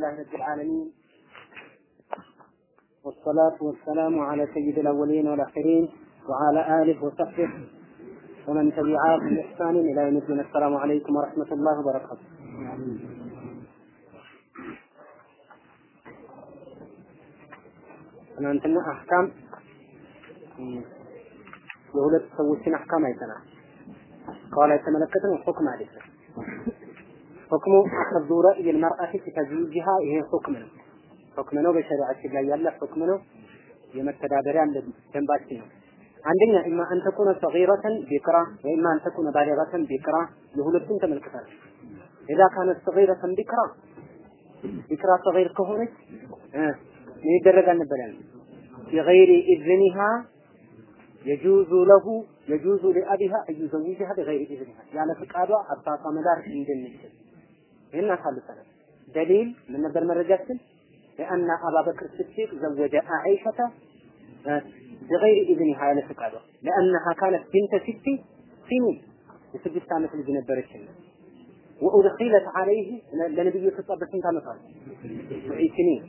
لله رب العالمين والصلاة والسلام على سيد الأولين والآخرين وعلى آله وصحبه ومن تبعاه بإحسان إلى يوم الدين السلام عليكم ورحمة الله وبركاته ትናንትና አህካም የሁለት ሰዎችን አህካም አይተናል። ከኋላ የተመለከተው ሁክም አይደለም። حكم أخذ رأي المرأة في تزويجها إيه هي حكمنا حكمنا بشريعة لا يلا حكمنا يوم التدابر عند تنباتنا عندنا إما أن تكون صغيرة بكرة وإما أن تكون بالغة بكرة يهول السنت من الكفر إذا كانت صغيرة بكرة بكرة صغير كهونة آه، من يدرد عن البلان بغير إذنها يجوز له يجوز لأبيها أن يزوجها بغير إذنها. يعني في قادوة أبطاطة مدار عند النجل ይህን አሳልፈናል። ደሊል ምን ነበር መረጃችን? ለአና አባበክር ስዲቅ ዘወጀ አኢሸተ بغير إذنها على فقاده لأنها كانت بنت ست سنين የስድስት ዓመት ልጅ ነበረች ወኡድኺለት አለይህ ለነብዩ የተጻፈ ስንት ዓመት አለ? ስኒን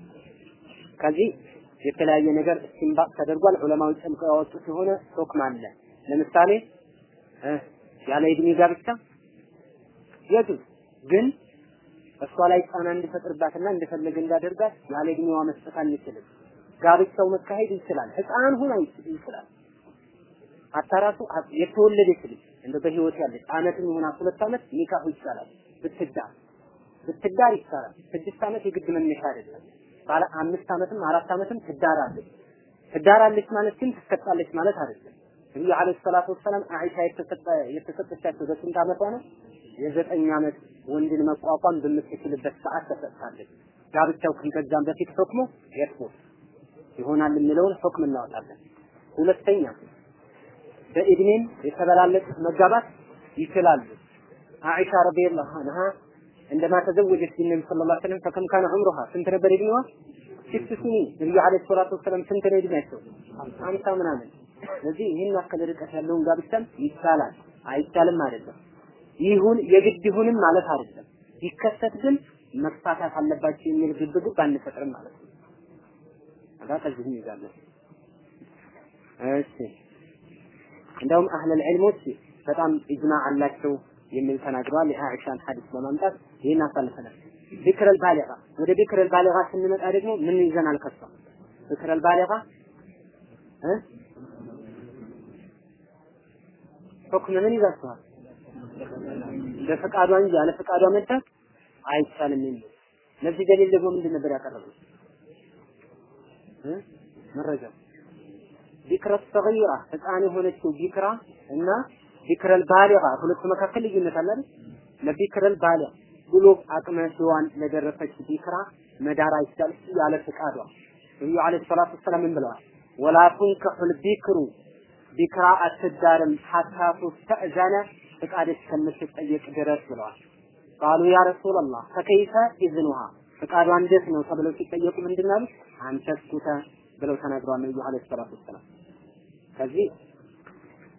ከዚህ የተለያየ ነገር እስቲንባጥ ተደርጓል። ዑለማዎች ጨምቀው ያወጡት የሆነ ሑክም አለ። ለምሳሌ ያለ እድሜ ጋብቻ የጁዝ ግን እሷ ላይ ጫና እንዲፈጥርባትና እንደፈለገ እንዳደርጋት ያለ እድሜዋ መስጠት አንችልም። ጋብቻው መካሄድ ይችላል። ህፃን ሆና ይችላል። አታራሱ የተወለደች ልጅ እንደ በህይወት ያለች አመትም ሆና ሁለት አመት ኒካሁ ይቻላል። ብትዳር ብትዳር ይቻላል። ስድስት አመት የግድ መነሻ አይደለም። ባለ አምስት አመትም አራት አመትም ትዳራለች። ትዳራለች ማለት ግን ትሰጣለች ማለት አይደለም። ነብዩ አለይሂ ሰላቱ ወሰላም አይሻ የተሰጠ የተሰጠቻቸው በስንት አመቷ ነው? የዘጠኝ አመት ወንድን መቋቋም በምትችልበት ሰዓት ተሰጥታለች። ጋብቻው ከዛም በፊት ሁክሙ የስሙት ይሆናል የሚለውን ሁክም እናወጣለን። ሁለተኛ በእድሜም የተበላለጡ መጋባት ይችላሉ። አኢሻ ረዲየላሁ ዐንሃ عندما تزوجت النبي صلى الله عليه وسلم فكم كان عمرها ስንት ነበር እድሜዋ ست سنين ነብዩ አለይሂ ሰላቱ ወሰለም ስንት ነው እድሜያቸው አምሳ ምናምን ስለዚህ ይህን ያክል ርቀት ያለውን ጋብቻም ይቻላል አይቻልም አይደለም ይሁን የግድ ይሁንም ማለት አይደለም ቢከሰት ግን መፋታት አለባቸው የሚል ግብግብ አንፈጥርም ማለት ነው አዳ ከዚህ ይዛለን እሺ እንደውም አህለል ዒልሞች በጣም ኢጅማዕ አላቸው የሚል ተናግረዋል። የአኢሻን ሐዲስ በማምጣት ይህን አሳልፈናል። ዚክረል ባሊጋ ወደ ዚክረል ባሊጋ ስንመጣ ደግሞ ምን ይዘናል? ከሷ ዚክረል ባሊጋ እ ሁክም ምን ይዛችኋል? በፈቃዷ እንጂ ያለ ፈቃዷ መዳት አይቻልም የሚል ለዚህ ደሊል ደግሞ ምንድን ነበር ያቀረበው? መረጃ ቢክረ ሰገይራ ህፃን የሆነችው ቢክራ እና ቢክረል ባሊጋ ሁለቱ መካከል ልዩነት አለ አይደል? ለቢክረል ባሊጋ ብሎ አቅመ ሔዋን ለደረሰች ቢክራ መዳር አይቻልም ያለ ፍቃዷ። ነብዩ عليه الصلاة والسلام ምን ብለዋል? ولا تنكح البكر ቢክራ አትዳርም حتى تستأذن ፍቃድ እስከምትጠየቅ ድረስ ብለዋል። قالوا يا رسول الله فكيف إذنها ፍቃዷ እንዴት ነው ተብለው ሲጠየቁ ምንድን ነው ያሉት? أن تسكت ብለው ተናግረዋል ነብዩ عليه الصلاة والسلام። ከዚህ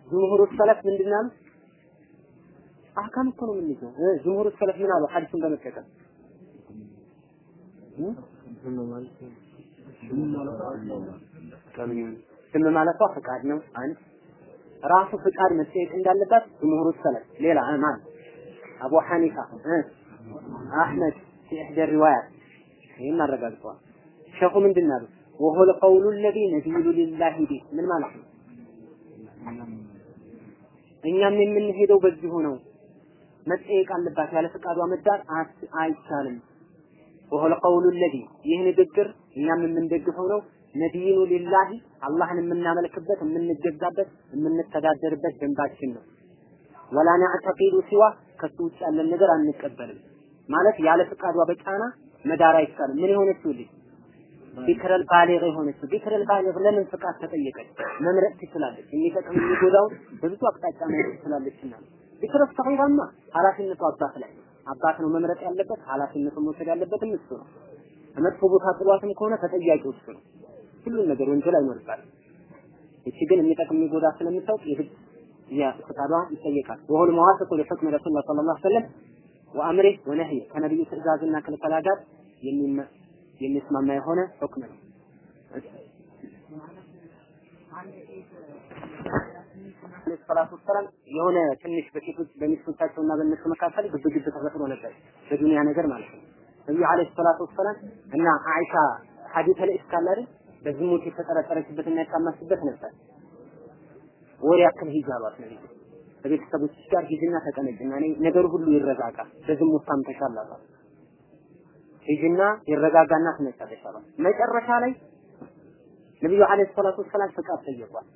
جمهور السلف ምንድን ነው ያሉት? አህካም እኮ ነው የምንይዘው። ጅምሁሩ ሰለፍ ምን አሉ? ሐዲሱን በመጠቀም ስም ማለቷ ፍቃድ ነው። አንድ ራሱ ፍቃድ መጠየቅ እንዳለባት ጅምሁሩ ሰለፍ ሌላ ማን አቡ ሐኒፋ አህመድ في إحدى الروايات ይህን አረጋግጠዋል። ሸኹ ምንድን ነው ያሉት? وهو القول الذي نزيل لله به ምን ማለት ነው? እኛም የምንሄደው በዚሁ ነው። መጠየቅ አለባት። ያለ ፈቃዷ መዳር አይቻልም። وهو القول الذي ይህ ንግግር እኛም የምንደግፈው ነው። ነዲኑ ሊላሂ አላህን የምናመልክበት የምንገዛበት የምንተዳደርበት ደንባችን ነው። ወላ ነዕተቂዱ ሲዋ ከሱ ውጭ ያለን ነገር አንቀበልም። ማለት ያለ ፈቃዷ በጫና መዳር አይቻልም። ምን የሆነችው ልጅ ቢክረል ባሊግ የሆነችው ቢክረል ባሊግ ለምን ፍቃድ ተጠየቀች? መምረጥ ትችላለች። የሚጠቅም የሚጎዳውን በብዙ አቅጣጫ ማየት ትችላለችና ቢክረል ሰጊራማ ኃላፊነቱ አባት ላይ አባት ነው መምረጥ ያለበት፣ ኃላፊነቱን መውሰድ ያለበትም እሱ ነው። መጥፎ ቦታ ጥሏትም ከሆነ ተጠያቂው እሱ ነው። ሁሉን ነገር ወንጀል አይኖርባትም። እቺ ግን የሚጠቅም የሚጎዳ ስለምታውቅ የግድ ያ ፈቃዷ ይጠየቃል። ወሁል መዋሰጡ ለሕክም ረሱል ሰለላሁ ዐለይሂ ወሰለም ወአምሬ ወነህይ ከነቢዩ ትእዛዝና ክልከላ ጋር የሚስማማ የሆነ ሁክም ነው። ሰላቱ ሰላም የሆነ ትንሽ በሴቶች በሚስቶቻቸውና በእነሱ መካከል ግብ ግብ ተፈጥሮ ነበር፣ በዱንያ ነገር ማለት ነው። ነብዩ አለይሂ ሰላቱ ወሰላም እና አይሻ ሐዲስ አይደል? በዝሙት የተጠረጠረችበትና የታማችበት ነበር። ወር ያክል ሂጅ አሏት ነብዩ። ከቤተሰቦች ጋር ሂጅና ተቀመጭና እኔ ነገር ሁሉ ይረጋጋ፣ በዝሙት ታምተሻል አሏት። ሂጅና ይረጋጋና ትመጫለሽ አሏት። መጨረሻ ላይ ነብዩ አለይሂ ሰላቱ ወሰላም ፍቃድ ጠየቋል።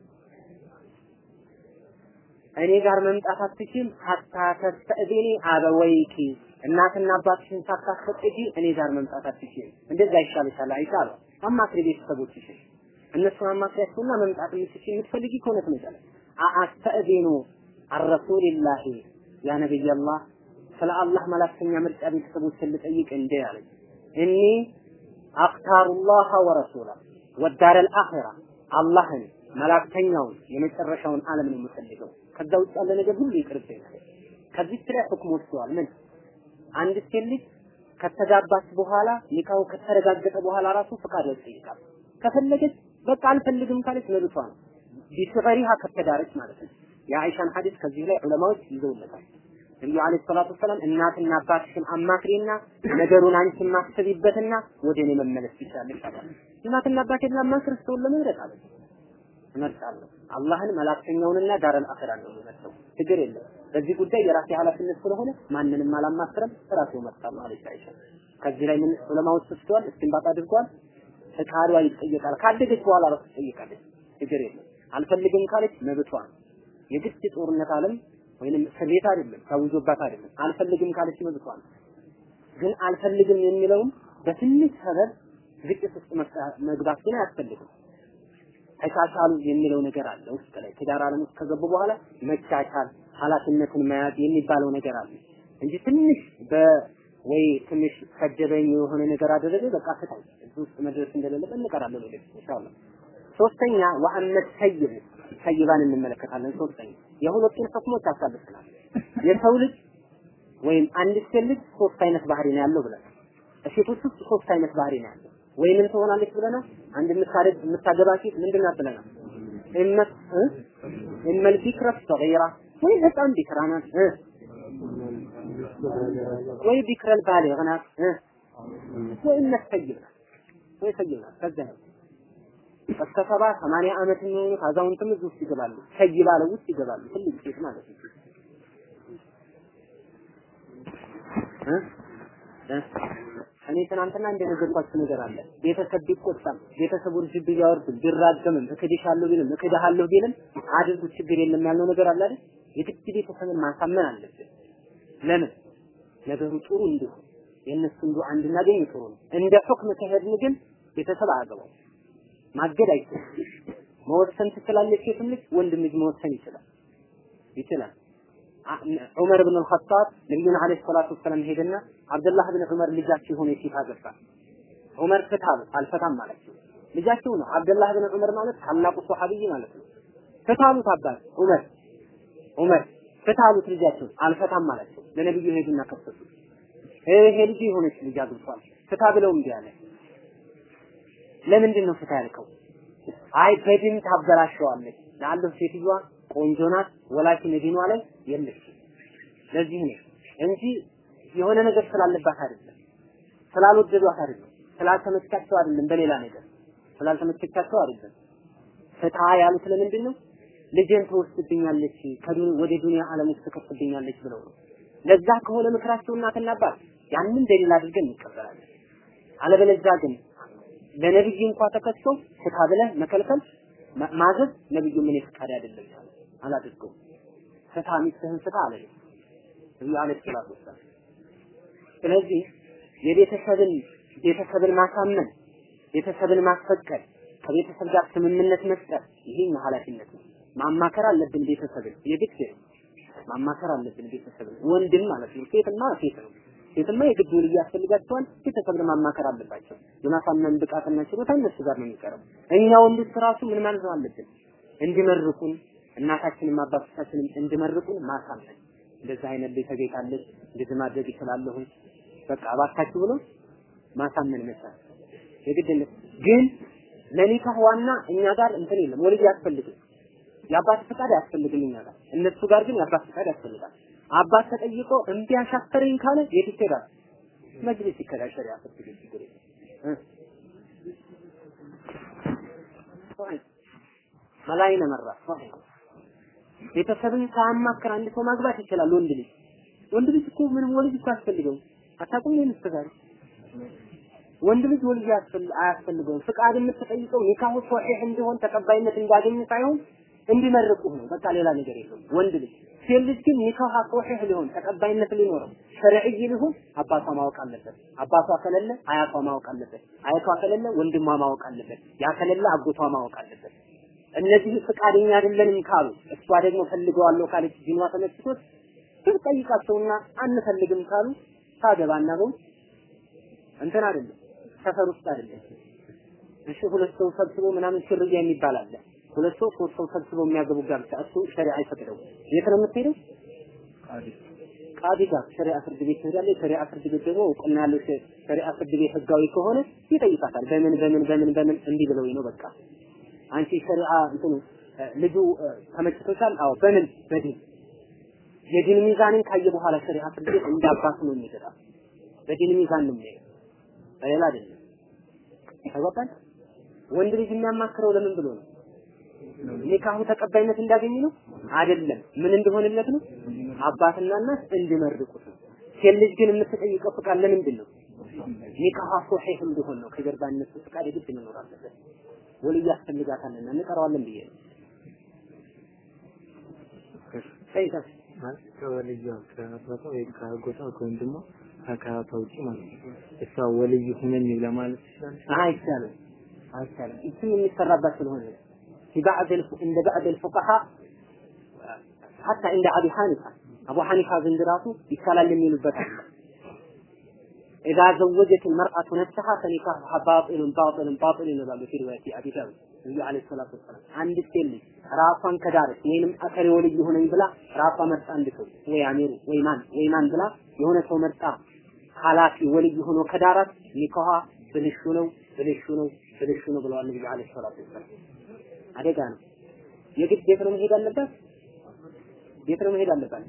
እኔ ጋር መምጣት አትችም ሀታ ተስተእዚኒ አበወይኪ እናትና አባትሽን ሳታስፈቅጂ እኔ ጋር መምጣት አትችም። እንደዛ ይሻልሻል አይሻ አሏት። አማክሪ ቤተሰቦችሽን እነሱን አማክሪያቸውና መምጣት የምትችይ የምትፈልጊ ከሆነ ትመጫለሽ። አስተእዚኑ አረሱልላሂ ያ ነብይ አላህ ስለ አላህ መላክተኛ ምርጫ ቤተሰቦችን ልጠይቅ እንዴ አለኝ። እኒ አክታሩላህ ወረሱላ ወዳረል አኺራ አላህን መላክተኛውን የመጨረሻውን ዓለም ነው የምፈልገው። ከዛ ውጭ ያለ ነገር ሁሉ ይቅርብኝ። ከዚህ ላይ ሁክም ወስደዋል። ምን አንድ ሴት ልጅ ከተጋባች በኋላ ኒካው ከተረጋገጠ በኋላ ራሱ ፈቃድ ይጠይቃል። ከፈለገች በቃ አልፈልግም ካለች መብቷ ነው። ቢስገሪሃ ከተዳረች ማለት ነው። የአይሻን ሐዲስ ከዚህ ላይ ዑለማዎች ይዘውለታል። ነብዩ አለይሂ ሰላቱ ወሰላም እናትና አባትሽን አማክሪና ነገሩን አንቺ ማስቢበትና ወደ እኔ መመለስ ትችላለሽ አለ። እናትና አባቴን ላማክር ሰውን ለመምረጥ አለ እመርጣለሁ። አላህን መላክተኛውንና ዳረል አኺራን ነው የምመርጠው። ችግር የለም። በዚህ ጉዳይ የራሴ ኃላፊነት ስለሆነ ማንንም አላማክርም፣ ራሴው እመርጣለሁ አለች አይሻ። ከዚህ ላይ ምን ዑለማዎች ወስደዋል፣ እስቲንባጥ አድርገዋል። ፈቃዷ ይጠየቃል። ካደገች በኋላ ራሱ ትጠይቃለች። ችግር የለም። አልፈልግም ካለች መብቷ ነው። የግድ ጦርነት አለም ወይንም ቤት አይደለም፣ ታውጆባት አይደለም። አልፈልግም ካለች መብቷ ነው። ግን አልፈልግም የሚለውም በትንሽ ሰበብ ግጭት ውስጥ መግባት ግን አያስፈልግም። ተቻቻሉ የሚለው ነገር አለ ውስጥ ላይ ትዳር ዓለም ውስጥ ከገቡ በኋላ መቻቻል፣ ኃላፊነትን መያዝ የሚባለው ነገር አለ እንጂ ትንሽ በወይ ትንሽ ከጀበኝ የሆነ ነገር አደረገ በቃ ፍታኝ እዚህ ውስጥ መድረስ እንደሌለበት እንቀራለን ወደ ኢንሻአላህ። ሶስተኛ ወአመት ሰይብ ሰይባን እንመለከታለን። ሶስተኛ የሁለቱን ህክሞች አሳልፈናል። የሰው ልጅ ወይም አንድ ሴት ልጅ ሶስት አይነት ባህሪ ነው ያለው ብለን ሴቶች ውስጥ ሶስት አይነት ባህሪ ነው ያለው ወይ ምን ትሆናለች ብለናል? አንድ የምታደግ የምታገባ ሴት ምንድን ናት ብለናል? እመት እመል ቢክረ ሰጊራ ወይ ህፃን ቢክራ ናት። ወይ ቢክረል ባሊግ ናት። ወይ እመት ሰይብ ናት። ወይ ሰይብ ናት። ከዛ ነው። እስከ ሰባ ሰማንያ ዓመት የሚሆኑት አዛውንትም እዚህ ውስጥ ይገባሉ። ሰይብ አለ ውስጥ ይገባሉ። ትልቅ ሴት ማለት ነው እኔ ትናንትና እንደነገርኳችሁ ነገር አለ። ቤተሰብ ቢቆጣም ቤተሰቡ ርጅብ ቢያወርድም ቢራገምም እክድሻለሁ ቢልም እክድሃለሁ ቢልም አድርጉት ችግር የለም ያልነው ነገር አለ አይደል? የግድ ቤተሰብን ማሳመን አለብን። ለምን ነገሩ ጥሩ እንዲሆን የእነሱን ዱዓ እንድናገኝ ጥሩ ነው። እንደ ሁክም ከሄድን ግን ቤተሰብ አያገባው ማገድ አይችልም። መወሰን ትችላለች ሴትም ልጅ ወንድም ልጅ መወሰን ይችላል ይችላል። ዑመር ብን አልኸጣብ ነቢዩን ዓለይሂ ሰላቱ ወሰላም ሄደና አብደላህ ብን ዑመር ልጃቸው የሆነ ሴት አገባ። ዑመር ፍታ አልፈታም ማለት ነው። ልጃቸው ነው። አብደላህ ብን ዑመር ማለት ታላቁ ሶሐቢይ ማለት ነው። ፍታ አሉት አባት ዑመር ዑመር ፍታ አሉት ልጃቸው አልፈታም ማለት ነው። ለነብዩ ሄዱና ከፈቱ። ይሄ ልጅ የሆነች ልጅ አግብቷል። ፍታ ብለው እምቢ አለ። ለምንድን ነው ፍታ ያልከው? አይ በድን ታበላሸዋለች። ለአለሁ ሴትዮዋ ቆንጆ ናት፣ ወላኪን ዲኗ ላይ የለች። ለዚህ ነው እንጂ የሆነ ነገር ስላለባት አይደለም፣ ስላልወደዷት አይደለም፣ ስላልተመቻቸው አይደለም፣ በሌላ ነገር ስላልተመቸቻቸው አይደለም። ፍታ ያሉት ለምንድን ነው? ልጄን ትወስድብኛለች፣ ወደ ዱንያ ዓለም ውስጥ ትከትብኛለች ብለው ነው። ለዛ ከሆነ ምክራቸው እናትና አባት ያንን ደሊል አድርገን እንቀበላለን። አለበለዚያ ግን ለነብይ እንኳ ተከስቶ ፍታ ብለህ መከልከል ማዘዝ ነብዩ ምን ፍቃድ አይደለም አላደርገው ፍታ ሚስትህን ፍታ አለ ነብዩ አለይሂ ሰላቱ ወሰላም። ስለዚህ የቤተሰብን ቤተሰብን ማሳመን ቤተሰብን ማስፈቀድ ከቤተሰብ ጋር ስምምነት መስጠት ይሄ ኃላፊነት ነው። ማማከር አለብን ቤተሰብን የግድ ማማከር አለብን ቤተሰብን ወንድም ማለት ነው። ሴትና ሴት ነው። ሴትማ የግድ ወልይ ያስፈልጋቸዋል። ቤተሰብን ማማከር አለባቸው። የማሳመን ብቃትና ችሎታ እነሱ ጋር ነው የሚቀረው። እኛ ወንዶች ራሱ ምን ማለት አለብን? እንዲመርቁን እናታችንም አባቶቻችንም እንዲመርቁን ማሳመን። እንደዚህ አይነት ልጅ ተገኝታለች፣ እንደዚህ ማድረግ ይችላለሁ፣ በቃ እባካችሁ ብሎ ማሳመን መቻል። የግድ ግን ለኒካህ ዋና እኛ ጋር እንትን የለም። ወልይ ያስፈልግም የአባት ፍቃድ አያስፈልግም እኛ ጋር። እነሱ ጋር ግን የአባት ፍቃድ ያስፈልጋል። አባት ተጠይቆ እምቢ አሻፈረኝ ካለ የት ይሄዳል? መጅሊስ ይከዳል። ሸሪዓ ፍርድ ችግር የለም መላይነ መራ ቤተሰብን ሳያማክር አንድ ሰው ማግባት ይችላል። ወንድ ልጅ ወንድ ልጅ እኮ ምንም ወልጅ እኮ አያስፈልገውም። አታውቁም ይሄን እስከዛሬ ወንድ ልጅ ወልጅ አያስፈልገውም። ፍቃድ የምትጠይቀው ኒካሁ ሶሒህ እንዲሆን ተቀባይነት እንዲያገኝ ሳይሆን እንዲመርቁህ ነው። በቃ ሌላ ነገር የለውም። ወንድ ልጅ ሴት ልጅ ግን ኒካህ ሶሒህ ሊሆን ተቀባይነት ሊኖረው ሸርዒ ሊሆን አባቷ ማወቅ አለበት። አባቷ ከሌለ አያቷ ማወቅ አለበት። አያቷ ከሌለ ወንድሟ ማወቅ አለበት። ያ ከሌለ አጎቷ ማወቅ አለበት እነዚህ ፍቃደኛ አይደለንም ካሉ እሷ ደግሞ ፈልገዋለሁ ካለች ዲኗ ተመችቶት ስር ጠይቃቸውና አንፈልግም ካሉ ታገባና ነው እንትን አይደለም ሰፈር ውስጥ አይደለም። እሺ ሁለት ሰው ሰብስቦ ምናምን ሽርያ የሚባል አለ። ሁለት ሰው ሶስት ሰው ሰብስቦ የሚያገቡ ጋብቻ እሱ ሸሪዓ አይፈቅደው የት ነው የምትሄደው? ቃዲ ጋር ሸሪዓ ፍርድ ቤት ትሄዳለች። ሸሪዓ ፍርድ ቤት ደግሞ እውቅና ያለው ሸሪዓ ፍርድ ቤት ህጋዊ ከሆነ ይጠይቃታል። በምን በምን በምን በምን እንዲህ ብለው ነው በቃ አንቺ ሸሪዓ እንትኑ ልጁ ተመችቶሻል? አዎ። በምን? በዲን። የዲን ሚዛንን ካየ በኋላ ሸሪዓ ፍርድ ቤት እንዳባቱ ነው የሚገዳ በዲን ሚዛን ነው የሚሄደው። በሌላ አይደለም። ተጓባል ወንድ ልጅ የሚያማክረው ለምን ብሎ ነው? ኒካሁ ተቀባይነት እንዳገኝ ነው? አይደለም። ምን እንደሆነለት ነው? አባትና እናት እንዲመርቁት ነው። ሴት ልጅ ግን የምትጠይቀው ፍቃድ ለምንድን ነው? ኒካሁ ሶሒህ እንዲሆን ነው። ከጀርባ እነሱ ፍቃድ የግድ መኖር አለበት ወልይ ያስፈልጋታልና እንቀረዋለን ብዬ ነው ሰይታ ከወልዩ ከአባቷ ወይ ከአጎቷ ከወንድሟ ከአካባቷ ውጭ ማለት ነው። እሷ ወልይ ሁነኝ ለማለት ይችላል። አይቻልም አይቻልም እሱ የሚሰራባት ስለሆነ في بعض الف... عند بعض الفقهاء حتى عند أبي حنيفة أبو حنيفة زند راسه يسال ኢዛ ዘወጀት ልመርአቱ ነፍሰሃ ፈኒካሁሃ ባጢሉን ባጢሉን ባጢል ይላሉ ፊ ሪዋያቲ አቢ ዳውድ ነቢዩ ዓለይሂ ሰላቱ ወሰላም። አንዲት ሴት ልጅ ራሷን ከዳረች ወይንም አከሬ ወልይ ሆነኝ ብላ ራሷ መርጣ አንድ ሰው ወይ አሚሩ ወይ ማን ወይ ማን ብላ የሆነ ሰው መርጣ ኃላፊ ወልይ ሆኖ ከዳራት ኒካሃ ብልሹ ነው ብልሹ ነው ብልሹ ነው ብለዋል ነቢዩ ዓለይሂ ሰላቱ ቤት ነው መሄድ አለባት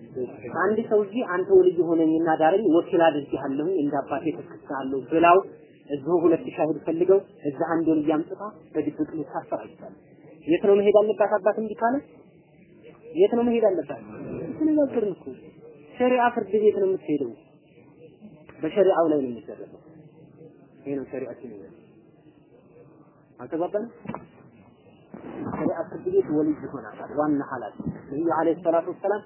አንድ ሰው እዚህ አንተ ወልይ ሆነኝና ዳረኝ ወኪል አድርጌሃለሁ እንደ አባቴ ተክስሃለሁ ብላው እዚሁ ሁለት ሻሂድ ፈልገው እዛ አንድ ወልይ አምጥታ በድብቅ ልታሰር አይቻልም የት ነው መሄድ አለባት አባት እንዲህ ካለ? የት ነው መሄድ አለባት? ተነጋገርን እኮ። ሸሪዓ ፍርድ ቤት ነው የምትሄደው። በሸሪዓው ላይ ነው የሚደረገው ይሄ ነው ሸሪዓችን። አልተግባባንም ሸሪዓ ፍርድ ቤት ወልይ ይሆናል ዋና ኃላፊ ነብዩ አለይሂ ሰላቱ ወሰላም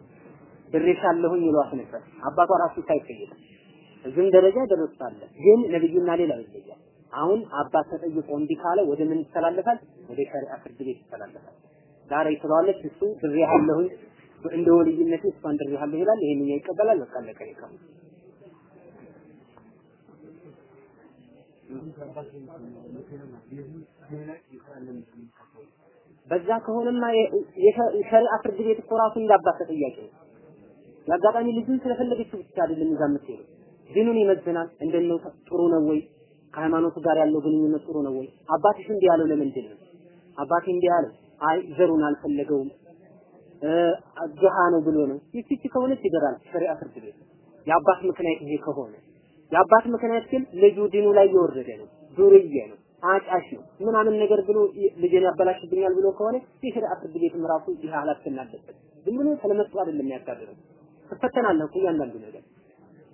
ድሬሻለሁኝ ይሏት ነበር። አባቷ ራሱ ሳይጠይቅ እዚህም ደረጃ ደረሳለ ግን ነብዩና ሌላ ይለያል። አሁን አባት ተጠይቆ እንዲህ ካለ ወደ ምን ይተላለፋል? ወደ ሸሪዓ ፍርድ ቤት ይተላለፋል። ዛሬ ትለዋለች እሱ ድሬሃለሁኝ እንደ ወልይነት እሷን ድሬሃለሁ ይላል። ይሄንኛው ይቀበላል። በቃ አለቀ ይቀር በዛ ከሆነማ የሸሪዓ ፍርድ ቤት እኮ ራሱ እንዳባት ተጠያቂ ነው። የአጋጣሚ ልጁን ስለፈለገችው ብቻ አይደለም ይዛ የምትሄደው። ዲኑን ይመዝናል። እንደነው ጥሩ ነው ወይ? ከሃይማኖቱ ጋር ያለው ግንኙነት ጥሩ ነው ወይ? አባትሽ እንዲህ ያለው ለምንድን ነው? አባቴ እንዲህ ያለው አይ ዘሩን አልፈለገውም። ድሃ ነው ብሎ ነው። ይቺ ከሆነች ይደራል ሸሪዓ ፍርድ ቤት። የአባት ምክንያት ይሄ ከሆነ። የአባት ምክንያት ግን ልጁ ዲኑ ላይ የወረደ ነው። ዱርዬ ነው አጫሽ ነው። ምናምን ነገር ብሎ ልጄን ያበላሽብኛል ብሎ ከሆነ የሸሪዓ ፍርድ ቤትም ራሱ ይህ ኃላፊነት አለበት ዝም ብሎ ስለመጡ አይደለም የሚያጋድረው። ትፈተናለህ እኮ እያንዳንዱ ነገር።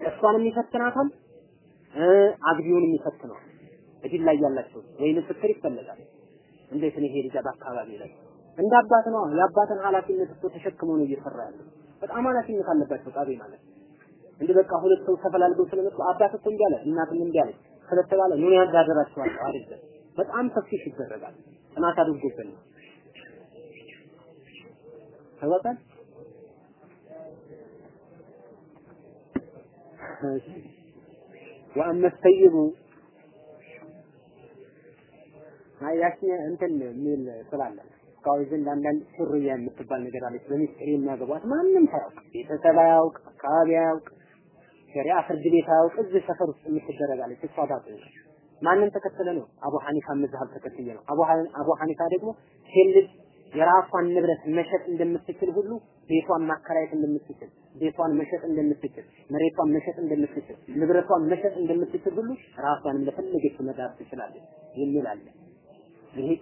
እሷንም ይፈትናታል አግቢውንም ይፈትነዋል እድል ላይ ያላቸው ወይ ምስክር ይፈለጋል። እንዴት ነው ይሄ ልጅ በአካባቢ ላይ? እንደ አባት ነው የአባትን ኃላፊነት እኮ ተሸክሞ ነው እየሰራ ያለው። በጣም ኃላፊነት አለባቸው ቃቤ ማለት። እንዲህ በቃ ሁለት ሰው ተፈላልገው ስለመጡ አባት እኮ እንዲህ አለ እናትም እንዲህ አለች ስለተባለ ምን ያዳደራቸዋለሁ አይደለም በጣም ተፍሲሽ ይደረጋል። ጥናት አድርጎበት ነው ተወጣን ወአመ ሰይቡ ያቺ እንትን የሚል ስላለ እስካሁን ዘንድ አንዳንድ ሱርያ የምትባል ነገር አለች። በሚስጥር የሚያገቧት ማንም ሳያውቅ ቤተሰብ አያውቅ አካባቢ አያውቅ ሸሪዓ ፍርድ ቤት አያውቅ እዚህ ሰፈር ውስጥ የምትደረጋለች እሷ ነው። ማንን ተከተለ ነው? አቡ ሐኒፋ መዝሀብ ተከትዬ ነው። አቡ ሐኒ- አቡ ሐኒፋ ደግሞ ሴት የራሷን ንብረት መሸጥ እንደምትችል ሁሉ ቤቷን ማከራየት እንደምትችል፣ ቤቷን መሸጥ እንደምትችል፣ መሬቷን መሸጥ እንደምትችል፣ ንብረቷን መሸጥ እንደምትችል ሁሉ ራሷንም ለፈለገች መዳር ትችላለች የሚል አለ።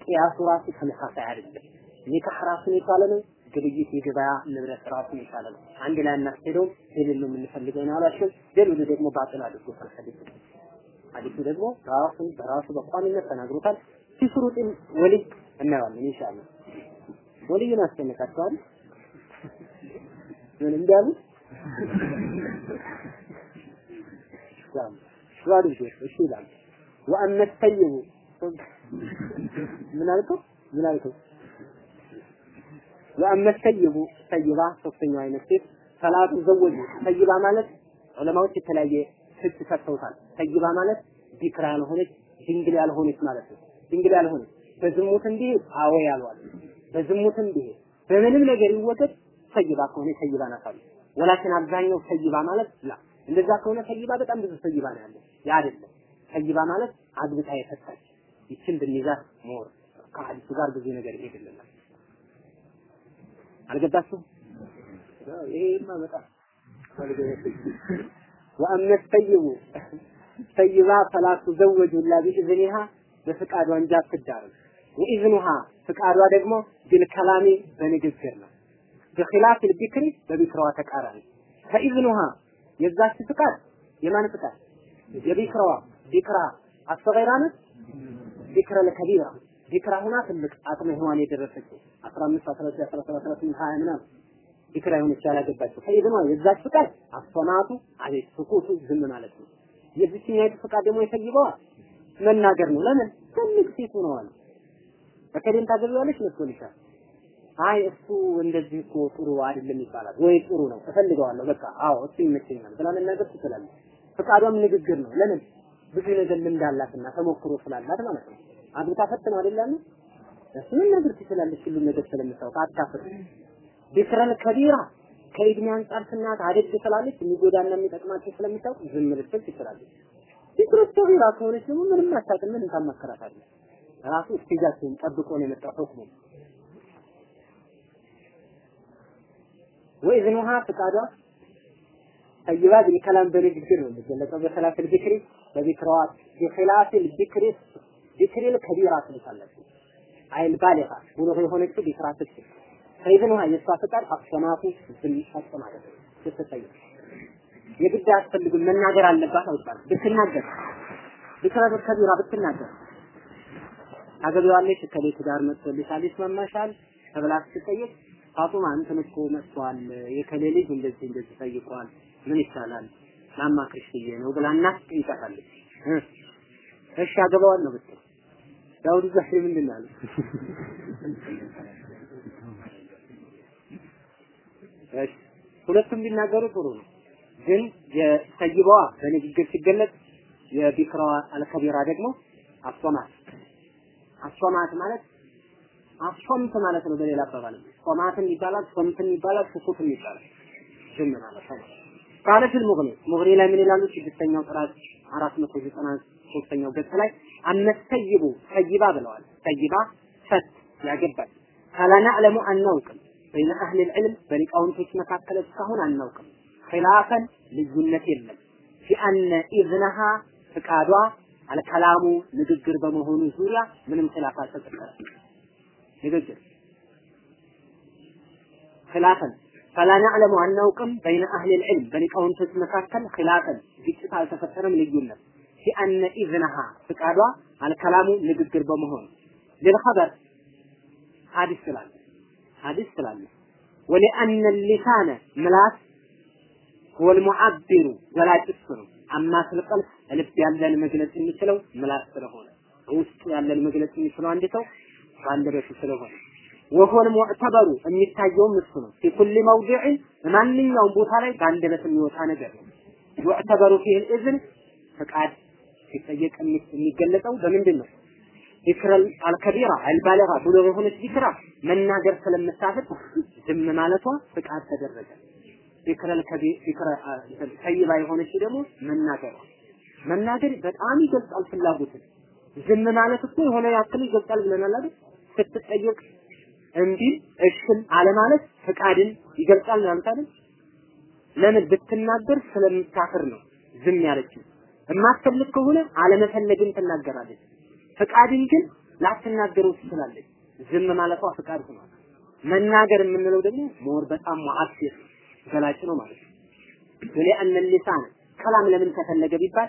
ቅያሱ ራሱ ተመሳሳይ አይደለም። ኒካህ ራሱን የቻለ ነው። ግብይት የገበያ ንብረት ራሱን ነው። አንድ ላይ እናስሄደውም ሌልን ነው የምንፈልገው ነው ያላቸው። ሌሎቹ ደግሞ ባጥል አድርጎታል። ሐዲሱ ሐዲሱ ደግሞ ራሱን በራሱ በቋሚነት ተናግሮታል። ሲፍሩጥን ወልይ እናየዋለን ኢንሻአላህ። ወልይን አስጨነቃቸዋል። ምን እንዳሉ ዋሉ እሺ ይላል። ወአመ ምን አልከው? ምን አልከው? ወአመ ተይቡ ተይባ ሶስተኛው አይነት ሴት ሰላቱ ዘወጁ ተይባ ማለት ዑለማዎች የተለያየ ፍች ሰጥተውታል። ተይባ ማለት ቢክራ ያልሆነች ድንግል ያልሆነች ማለት ነው። ድንግል ያልሆነች በዝሙት እንዲህ አዎ ያሏል። በዝሙት እንዲህ በምንም ነገር ይወገድ ተይባ ከሆነ ተይባ ናት አሉ። ወላኪን አብዛኛው ተይባ ማለት ላ እንደዛ ከሆነ ተይባ በጣም ብዙ ተይባ ነው ያለው። ያ አይደለም። ተይባ ማለት አግብታ የፈታች ይችን ብንይዛት more ከሐዲሱ ጋር ብዙ ነገር ይሄድልናል። አልገባችሁም? ይሄማ በጣም وأما الثيب ثيبة فلا تزوج إلا بإذنها በፍቃዷ እንጂ አትዳርም። وإذنها ፍቃዷ ደግሞ بالكلام በንግግር ነው። بخلاف البكر በቢክራዋ ተቃራኒ فإذنها የዛች ፍቃድ የማን ፍቃድ? የቢክራዋ ቢክራ አስተገይራ ናት። ቢክራ ለከቢራ ቢክራ ሁና ትልቅ አቅመ ሔዋን የደረሰችው 15 19 17 18 20 ምናምን ቢክራ የሆነች ያላገባችው ፈኢዝኗ የዛች ፍቃድ አሶናቱ አቤት ስኩቱ ዝም ማለት ነው። የዚችኛይቱ ፍቃድ ደግሞ የተይበዋ መናገር ነው። ለምን ትልቅ ሴት ሆነዋል። በከደን ታገቢዋለች መስሎልሻል። አይ እሱ እንደዚህ እኮ ጥሩ አይደለም ይባላል ወይ ጥሩ ነው እፈልገዋለሁ በቃ አዎ እሱ ይመቸኛል ብላ መናገር ትችላለች። ፍቃዷም ንግግር ነው። ለምን ብዙ ነገር ልምድ አላትና ተሞክሮ ስላላት ማለት ነው። አግብታ ፈት ነው አይደለም እሱ መናገር ትችላለች። ሁሉ ነገር ስለምታውቅ አታፍር። ቢክረል ከቢራ ከእድሜ አንጻር ስናት አደግ ስላለች የሚጎዳና የሚጠቅማቸው ስለምታውቅ ዝም ልትል ትችላለች። ቢክረል ከቢራ ከሆነች ደግሞ ምንም አታውቅም። ምን ታማከራታለች? ራሱ እስቲጃቸውን ጠብቆ ነው የመጣው ሁክሙ ወኢዝኑሃ ፍቃዷ ጠይባ ቢልከላም በንግግር ነው የሚገለጸው። በሰላት ልቢክሪ በቢክራዋ ቢኺላፍ ልቢክሪ ቢክሪ ከቢራ ትልሳለች። አይል ባሊጋ ብሉግ የሆነችው ቢክራ ስትል ፈኢዝኑሃ የእሷ ፍቃድ አክሰናቱ ዝም ማለት ነው። ስትጠይቅ የግድ አያስፈልግም። መናገር አለባት አይባልም። ብትናገር ቢክራ ከቢራ ብትናገር። ታገቢዋለሽ ከሌ ትዳር መጥቶልሻል ይስማማሻል? ተብላ ስትጠየቅ ፋጡማ እንትን እኮ መጥቷል። የከሌ ልጅ እንደዚህ እንደዚህ ጠይቋል። ምን ይቻላል ላማክርሽ ብዬ ነው ብላ እናት ትጠይቃታለች። እሺ አገባዋለሁ ብትል ዳውድ ዛሬ ምንድን አለ እሺ ሁለቱም ቢናገሩ ጥሩ ነው ግን የሰይባዋ በንግግር ሲገለጽ የቢክራዋ አልከቢራ ደግሞ አሶማት አሶማት ማለት አሶምት ማለት ነው። በሌላ አባባል ሶማትም ይባላል፣ ሶምትም ይባላል፣ ስኩትም ይባላል። ዝም ማለት ነው። ቃለት ሙግኒ ሙግኒ ላይ ምን ይላሉ? ስድስተኛው ጥራት አራት መቶ ዘጠና ሶስተኛው ገጽ ላይ አመሰይቡ ሰይባ ብለዋል። ሰይባ ፈት ያገባል። ፈላናዕለሙ አናውቅም በይነ አህል ልዕልም በሊቃውንቶች መካከል እስካሁን አናውቅም። ኺላፈን ልዩነት የለም في أن إذنها ፍቃዷ الكلام ንግግር በመሆኑ ዙሪያ ምንም خلاف አልተጠቀሰም። ንግግር خلافا فلا نعلم አናውቅም بين أهل العلم በሊቃውንቶች መካከል خلافا ግጭት አልተፈጠረም ልዩነት في أن إذنها ፍቃዷ الكلام ንግግር በመሆኑ للخبر ሐዲስ ስላለ ሐዲስ ስላለ ولأن اللسان ምላስ ወልሙዓቢሩ ገላጭ እሱ ነው አማ ስልቀልብ ልብ ያለን መግለጽ የሚችለው ምላስ ስለሆነ ውስጡ ያለን መግለጽ የሚችለው አንድ ሰው በአንደበቱ ስለሆነ ወሆል ሙዕተበሩ የሚታየውም እሱ ነው። ፊ ኩል መውዲዕ በማንኛውም ቦታ ላይ በአንደበት የሚወጣ ነገር ነው። ዩዕተበሩ ፊህ እዝን ፍቃድ ሲጠየቅ የሚገለጸው በምንድን ነው? ዚክረል አልከቢራ አልባለጋ ብሎ የሆነች ዚክራ መናገር ስለምታፍር ዝም ማለቷ ፍቃድ ተደረገ። ቢክረል ቢክረ ሰይባ የሆነች ደግሞ መናገር መናገር በጣም ይገልጻል ፍላጎትን። ዝም ማለት እኮ የሆነ ያክል ይገልጻል ብለናል አይደል? ስትጠየቅ እምቢ እሽም አለማለት ፍቃድን ይገልጻል ማለት አይደል? ለምን ብትናገር ስለምታፍር ነው ዝም ያለችው። የማትፈልግ ከሆነ አለመፈለግን ትናገራለች። ፍቃድን ግን ላትናገረው ትችላለች። ዝም ማለቷ ፍቃድ ሆኗል። መናገር የምንለው ደግሞ more በጣም معبر ገላጭ ነው ማለት ነው። ولأن اللسان كلام ለምን ተፈለገ ቢባል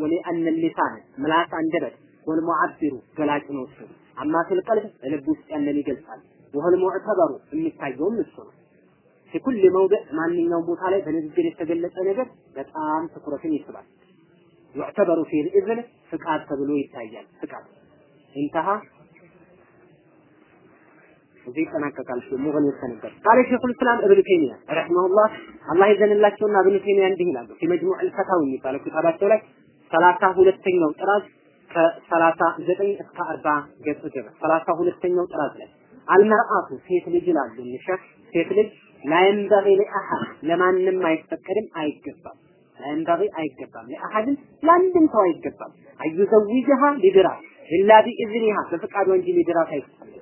ولأن اللسان ምላስ አንደበት والمعبر ገላጭ ነው እሱ عما في القلب ልብ ውስጥ ያለን ይገልጻል። وهو المعتبر የሚታየውም እሱ ነው። في كل موضع ማንኛውም ቦታ ላይ በንግግር የተገለጸ ነገር በጣም ትኩረትን ይስባል። ዩዕተበሩ ፊል ኢዝን ፍቃድ ተብሎ ይታያል። ፍቃድ እንተሃ እዚህ ይጠናቀቃል። ሙገን የተነገር ቃለ ሼኹል እስላም እብን ተይሚያ ረሂመሁላህ አላህ ይዘንላቸውና እብን ተይሚያ እንዲህ ይላሉ። ፊመጅሙዕ አልፈታዊ የሚባለው ኪታባቸው ላይ ሰላሳ ሁለተኛው ጥራዝ ከሰላሳ ዘጠኝ እስከ አርባ ገጽ ድረስ ሰላሳ ሁለተኛው ጥራዝ ላይ አልመርአቱ ሴት ልጅ ይላሉ ሸክ ሴት ልጅ ላይንበጊ ለአሐድ ለማንም አይፈቀድም አይገባም። ላይንበጊ አይገባም። ለአሐድን ለአንድም ሰው አይገባም። አዩዘዊጅሃ ሊድራ ኢላ ቢኢዝኒሃ በፍቃዷ እንጂ ሊድራት አይፈቀድም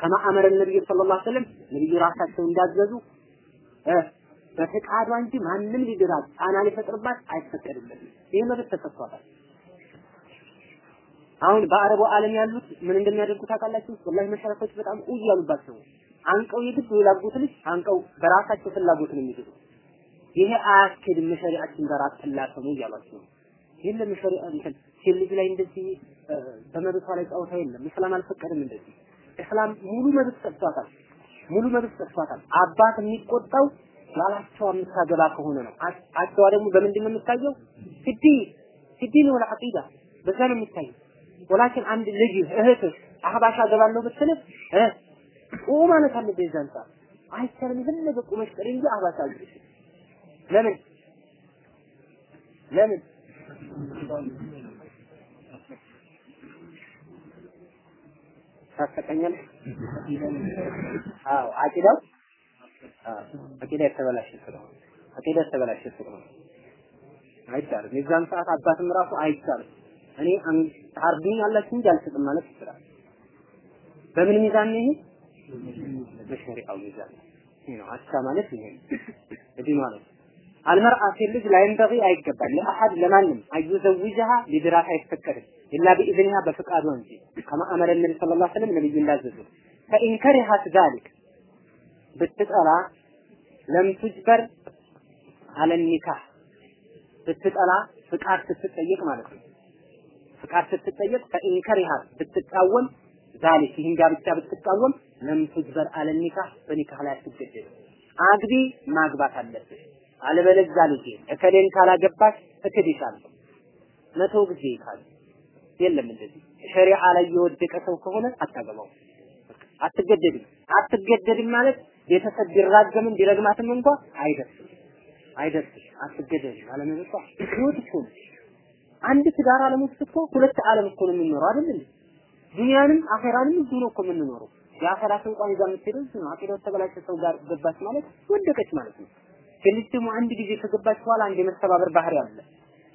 ከማ አመረ ነብዩ ሰለላሁ ዐለይሂ ወሰለም ነብዩ ራሳቸው እንዳዘዙ በፍቃዷ እንጂ ማንም ሊድራት ጫና ሊፈጥርባት አይፈቀድለትም ይህ መብት ተሰጥቷታል። አሁን በአረቡ ዓለም ያሉት ምን እንደሚያደርጉ ታውቃላችሁ? ወላሂ መሸረፎች በጣም ኡይ ያሉባቸው አንቀው የግድ የላጉት ልጅ አንቀው በራሳቸው ፍላጎት ነው የሚሄዱ። ይሄ አያስኬድም፣ ሸሪዓችን ጋር አትላተሙ እያሏቸው ነው። የለም ሸሪዓ እንትን ሴት ልጅ ላይ እንደዚህ በመብቷ ላይ ጨዋታ የለም። እስላም አልፈቀድም እንደዚህ። እስላም ሙሉ መብት ሰጥቷታል። ሙሉ መብት ሰጥቷታል። አባት የሚቆጣው ያላቸው የምታገባ ከሆነ ነው። አቸዋ ደግሞ በምንድን ነው የሚታየው? ሲዲ ሲዲ ነው ለአቂዳ በዛ ነው የሚታየው። ወላኪን አንድ ልጅ እህትህ አህባሽ አገባለሁ ብትልህ ኡ ማለት አለብህ የዛን ሰዓት አይቻልም። የፈለገ ቁመሽ ቅሪ እንጂ አግብሽ። ለምን ለምን ታስቀኛል? አዎ አቂዳው አቂዳ የተበላሸ ስለሆነ አቂዳ የተበላሸ ስለሆነ አይቻልም። የዛን ሰዓት አባትም ራሱ አይቻልም። እኔ ታርዱኝ አላችሁ እንጂ አልሰጥም ማለት ይችላል። በምን ሚዛን ነው ይሄ? በሸሪዓው ሚዛን ይሄ ነው። አቻ ማለት ይሄ እዚህ ማለት አልመርአ ሴት ልጅ ላይንበጊ አይገባል። ለአሐድ ለማንም አዩዘውጅሃ ሊድራት አይፈቀድም። ኢላ ቢኢዝኒሃ በፍቃዷ እንጂ ከማ ነቢ ሰለላሁ ዐለይሂ ወሰለም ነብዩ እንዳዘዙ። ፈኢን ዛሊክ ብትጠላ لم تجبر على النكاح ብትጠላ ፍቃድ ስትጠየቅ ማለት ነው። ፍቃድ ስትጠየቅ فإن ብትቃወም ذلك ይህን ጋብቻ ብትቃወም لم تجبر على النكاح በኒካህ ላይ አትገደድም አግቢ ማግባት አለብሽ አለበለዚያ ልጄ እከሌን ካላገባሽ እክድሻለሁ። መቶ ጊዜ ይካል። የለም እንደዚህ። ሸሪዓ ላይ የወደቀ ሰው ከሆነ አታገባው አትገደድም። አትገደድም ማለት ቤተሰብ ቢራገምም ቢረግማትም እንኳ አይደርስም። አይደርስም። አትገደድም። አለመበቃ ህይወት እኮ አንድ ትዳር ዓለም ውስጥ እኮ ሁለት ዓለም እኮ ነው የሚኖረው አይደል ዱንያንም አኼራንም እዚሁ ነው እኮ የምንኖረው የአኼራት እንኳን ይዛ የምትሄደው ነው። አቂዳው ተበላሸ ሰው ጋር ገባች ማለት ወደቀች ማለት ነው። ደግሞ አንድ ጊዜ ከገባች በኋላ አንድ የመተባበር ባህሪ አለ።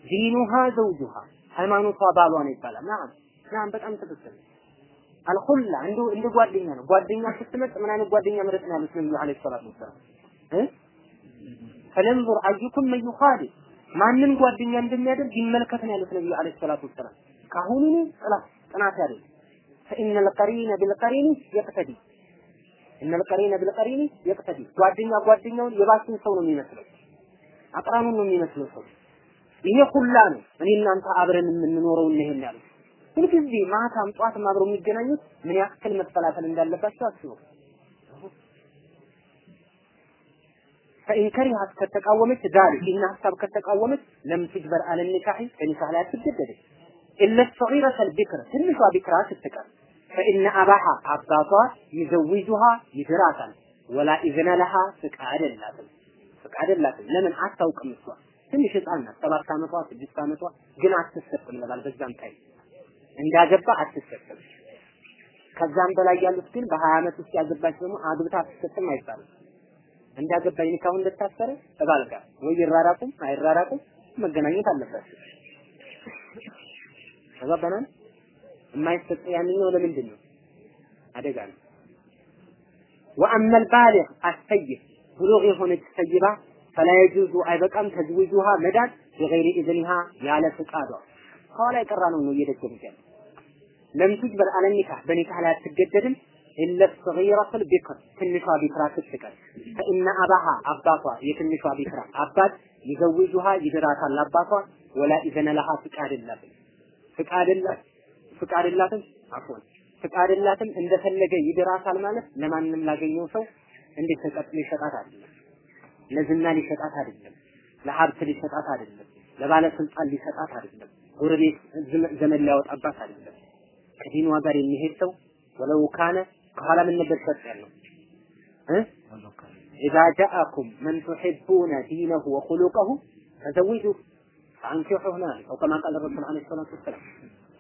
ዲኑሃ ዘውጁሃ ሃይማኖቷ ባሏ ነው ይባላል። ናም ናም በጣም ትክክል። አልኹላ እንደ እንደ ጓደኛ ነው። ጓደኛ ስትመጥ ምን አይነት ጓደኛ ምረጥ ነው ያሉት ነብዩ አለይሂ ሰላቱ ወሰላም? እ? ፈለንዙር አዩኩም መን ዩኻሊፍ ማንን ጓደኛ እንደሚያደርግ ይመልከት ነው ያሉት ነብዩ አለይሂ ሰላቱ ወሰላም። ካሁኑ ጥላት ጥናት ያደርግ فإن القرين بالقرين يقتدي إن القرين بالقرين يقتدي ጓደኛ ጓደኛውን የባሱን ሰው ነው የሚመስለው አቅራኑን ነው የሚመስለው ሰው ይሄ ሁላ ነው እኔ እናንተ አብረን የምንኖረው ይሄን ያሉት ሁልጊዜ ማታም ጧትም አብረው የሚገናኙት ምን ያክል መፈላፈል እንዳለባቸው አስቡ فإن كرهت ከተቃወመች ዛሬ ይህን ሀሳብ ከተቃወመች ለም ትጅበር አለ ኒካህ ከኒካህ ላይ አትገደድም ኢለ ሰጊረተ البكر ትንሿ ቢክራ ስትቀር ፈኢነ አባሃ አባቷ ይዘውጁሃ ይድራታል ወላ ኢዝነ ለሃ ፍቃድ የላትም። ፍቃድ የላትም። ለምን? አታውቅም እሷ። ትንሽ ህፃን ናት። ሰባት አመቷ ስድስት አመቷ ግን አትሰጥም ለባል በዛም ታይ እንዳገባ አትሰጥም። ከዛም በላይ ያሉት ግን በሀያ አመት ውስጥ ያገባች ደግሞ አግብታ አትሰጥም አይባልም። እንዳገባኝ ኒካሁ እንደታሰረ እባል ጋር ወይ ይራራቁም አይራራቁም መገናኘት አለባቸው ተባባናል የማይሰጥ ያንኛው ለምንድን ነው? አደጋ ነው። ወአመል ባሊግ አሰይብ ብሉግ የሆነች ሰይባ ፈላ የጁዙ አይበቃም ተዝዊጁሃ መዳድ በገይሪ ኢዝኒሃ ያለ ፍቃዷ። ከኋላ የቀራ ነው ነው እየደገሙት ያለው ለም ትጅበር አለ ኒካህ በኒካህ ላይ አትገደድም ኢለ ሰጊረቱል ቢክር ትንሿ ቢክራ ስትቀር። ፈኢነ አባሃ አባቷ የትንሿ ቢክራ አባት ይዘውጁሃ ይድራታል አባቷ ወላ ኢዘነ ለሃ ፍቃድ የላትም። ፍቃድ የላት ፍቃድ የላትም አፎን ፍቃድ የላትም እንደፈለገ ይድራታል ማለት ለማንም ላገኘው ሰው እንዴት ተቀጥ ሊሸጣት አይደለም? ለዝና ሊሸጣት አይደለም ለሀብት ሊሸጣት አይደለም ለባለስልጣን ሊሰጣት አይደለም ጎረቤት ዘመን ሊያወጣባት አይደለም። ከዲኗ ጋር የሚሄድ ሰው ወለው ካነ ከኋላ ምን ነበር ሸጥ ያለው? እ? ኢዛ ጃአኩም መን ቱሒቡነ ዲነሁ ወኹሉቀሁ ፈዘዊጁ ፈአንኪሑሁና አው ከማ ቃለ ረሱል ዓለይሂ ሰላቱ ወሰላም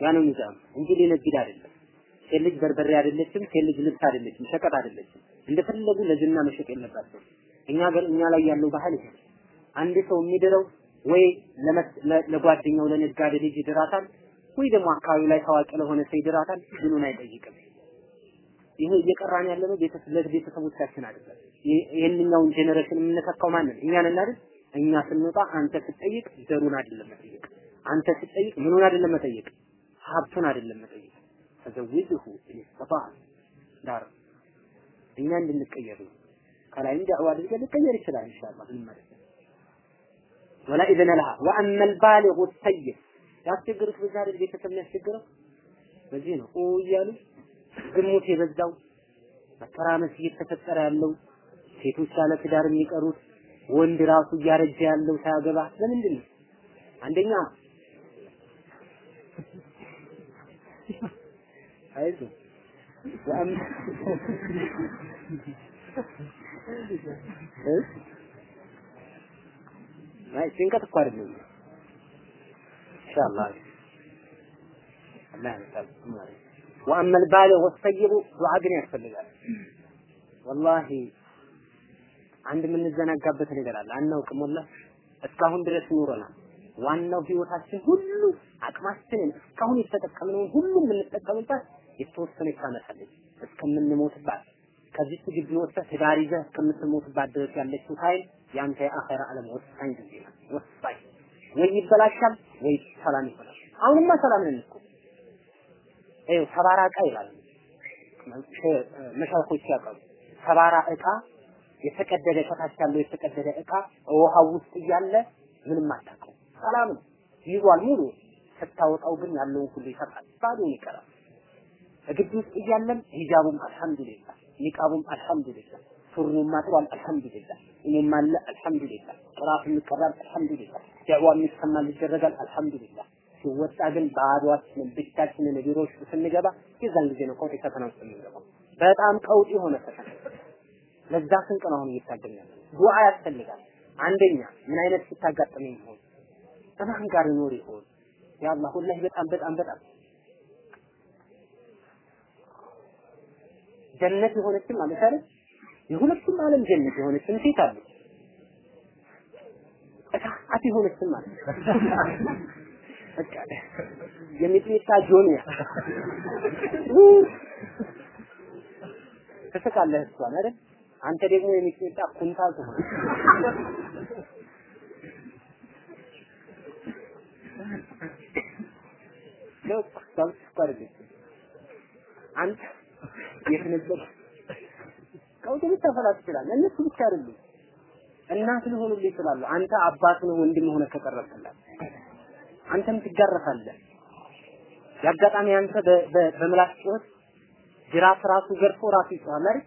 ያ ነው ሚዛኑ። እንጂ ሊነግድ አይደለም ሴት ልጅ በርበሬ አይደለችም ሴት ልጅ ልብስ አይደለችም ሸቀጥ አይደለችም። እንደፈለጉ ለዝና መሸጥ የለባቸው። እኛ ጋር እኛ ላይ ያለው ባህል ይሄ አንድ ሰው የሚድረው ወይ ለጓደኛው ለነጋዴ ልጅ ይድራታል ወይ ደግሞ አካባቢው ላይ ታዋቂ ለሆነ ሰው ይድራታል ምኑን አይጠይቅም። ይሄ እየቀራን ያለ ነው ቤተሰብ ለቤተሰቦቻችን አይደለም። ይሄንኛውን ጄኔሬሽን የምንተካው ማንን እኛ ነን አይደል? እኛ ስንወጣ አንተ ስትጠይቅ ዘሩን አይደለም መጠየቅ። አንተ ስትጠይቅ ምኑን አይደለም መጠየቅ ሀብቱን አይደለም መጠየቅ ተዘውጅሁ ኢስተጣ ዳር እኛ እንድንቀየር ነው። ከላይ ዳዕዋ አድርገን ሊቀየር ይችላል ኢንሻአላህ። ምን ማለት ነው ወላ ኢዘነ ለሃ። ወአመ አልባሊጉ ሰይድ ያስቸግሩት በዛ አይደል ቤተሰብ የሚያስቸግረው? በዚህ ነው። እያሉ ግሙት የበዛው መተራመስ እየተፈጠረ ያለው ሴቶች ያለ ትዳር የሚቀሩት ወንድ ራሱ እያረጀ ያለው ሳያገባ ለምንድን ነው? አንደኛ አይዞ አይ ጭንቀት እኮ አይደለም ኢንሻአላህ አላህ ይሰጣል ማለት ወአመ البالغ والسيب ዱዓ ግን ያስፈልጋል ወላሂ አንድ የምንዘናጋበት ነገር አለ አናውቅም ወላሂ እስካሁን ድረስ ኑረናል ዋናው ህይወታችን ሁሉ አቅማችንን እስካሁን የተጠቀምነውን ሁሉ የምንጠቀምባት የተወሰነች ዓመት አለች እስከምንሞትባት ከዚህ ግቢ ወጥተህ ትዳር ይዘህ እስከምትሞትባት ድረስ ያለችው ኃይል የአንተ የአኼራ ዓለም ወሳኝ ጊዜ ናት። ወሳኝ። ወይ ይበላሻል ወይ ሰላም ይሆናል አሁንማ ሰላም ነን እኮ። ይኸው ሰባራ ዕቃ ይላሉ። መሻይኮች ያውቃሉ። ሰባራ ዕቃ የተቀደደ ከታች ያለው የተቀደደ ዕቃ ውሃ ውስጥ እያለ ምንም አታውቀው ሰላም ነው። ይዟል ሙሉ። ስታወጣው ግን ያለውን ሁሉ ይሰጣል። ባዶን ይቀራል። ግቢ ውስጥ እያለም ሂጃቡም አልሐምዱሊላህ ኒቃቡም አልሐምዱሊላህ ሱሪውም አጥሯል አልሐምዱሊላህ እኔም አለ አልሐምዱሊላህ ቅራፍ የሚቀራል አልሐምዱሊላህ ዳዕዋ የሚሰማል ይደረጋል አልሐምዱሊላህ። ሲወጣ ግን ባዶአችንን ብቻችንን ቢሮ ውስጥ ስንገባ የዛን ጊዜ ነው ቀውጢ ፈተና ውስጥ የምንገባው። በጣም ቀውጢ የሆነ ፈተና። ለዛ ስንቅ ነው አሁን እየታገልን ያለው ዱዓ ያስፈልጋል። አንደኛ ምን አይነት ስታጋጥመኝ ይሆን ከማን ጋር ይኖር ይሆን? ያአላህ ወላሂ በጣም በጣም በጣም ጀነት የሆነችም ማለት አይደል? የሁለቱም ዓለም ጀነት የሆነችም ሴት አለች እሳት የሆነችም ማለት በቃ የሚጥሚጣ ጆንያ ትስቃለህ እሷን አይደል? አንተ ደግሞ የሚጥሚጣ ኩንታል ትሆን ለክ ሰብስ ቀርብ አንተ የት ቀውጥ ልታፈላ ትችላለህ። እነሱ ብቻ አይደሉም። እናት ሊሆኑልህ ይችላሉ። አንተ አባት ነው ወንድም ሆነ ከቀረብክላት አንተም ትጋረፋለህ። የአጋጣሚ አንተ በምላስ ጩኸት ጅራፍ ራሱ ገርፎ ራሱ ይጮሃል አይደል?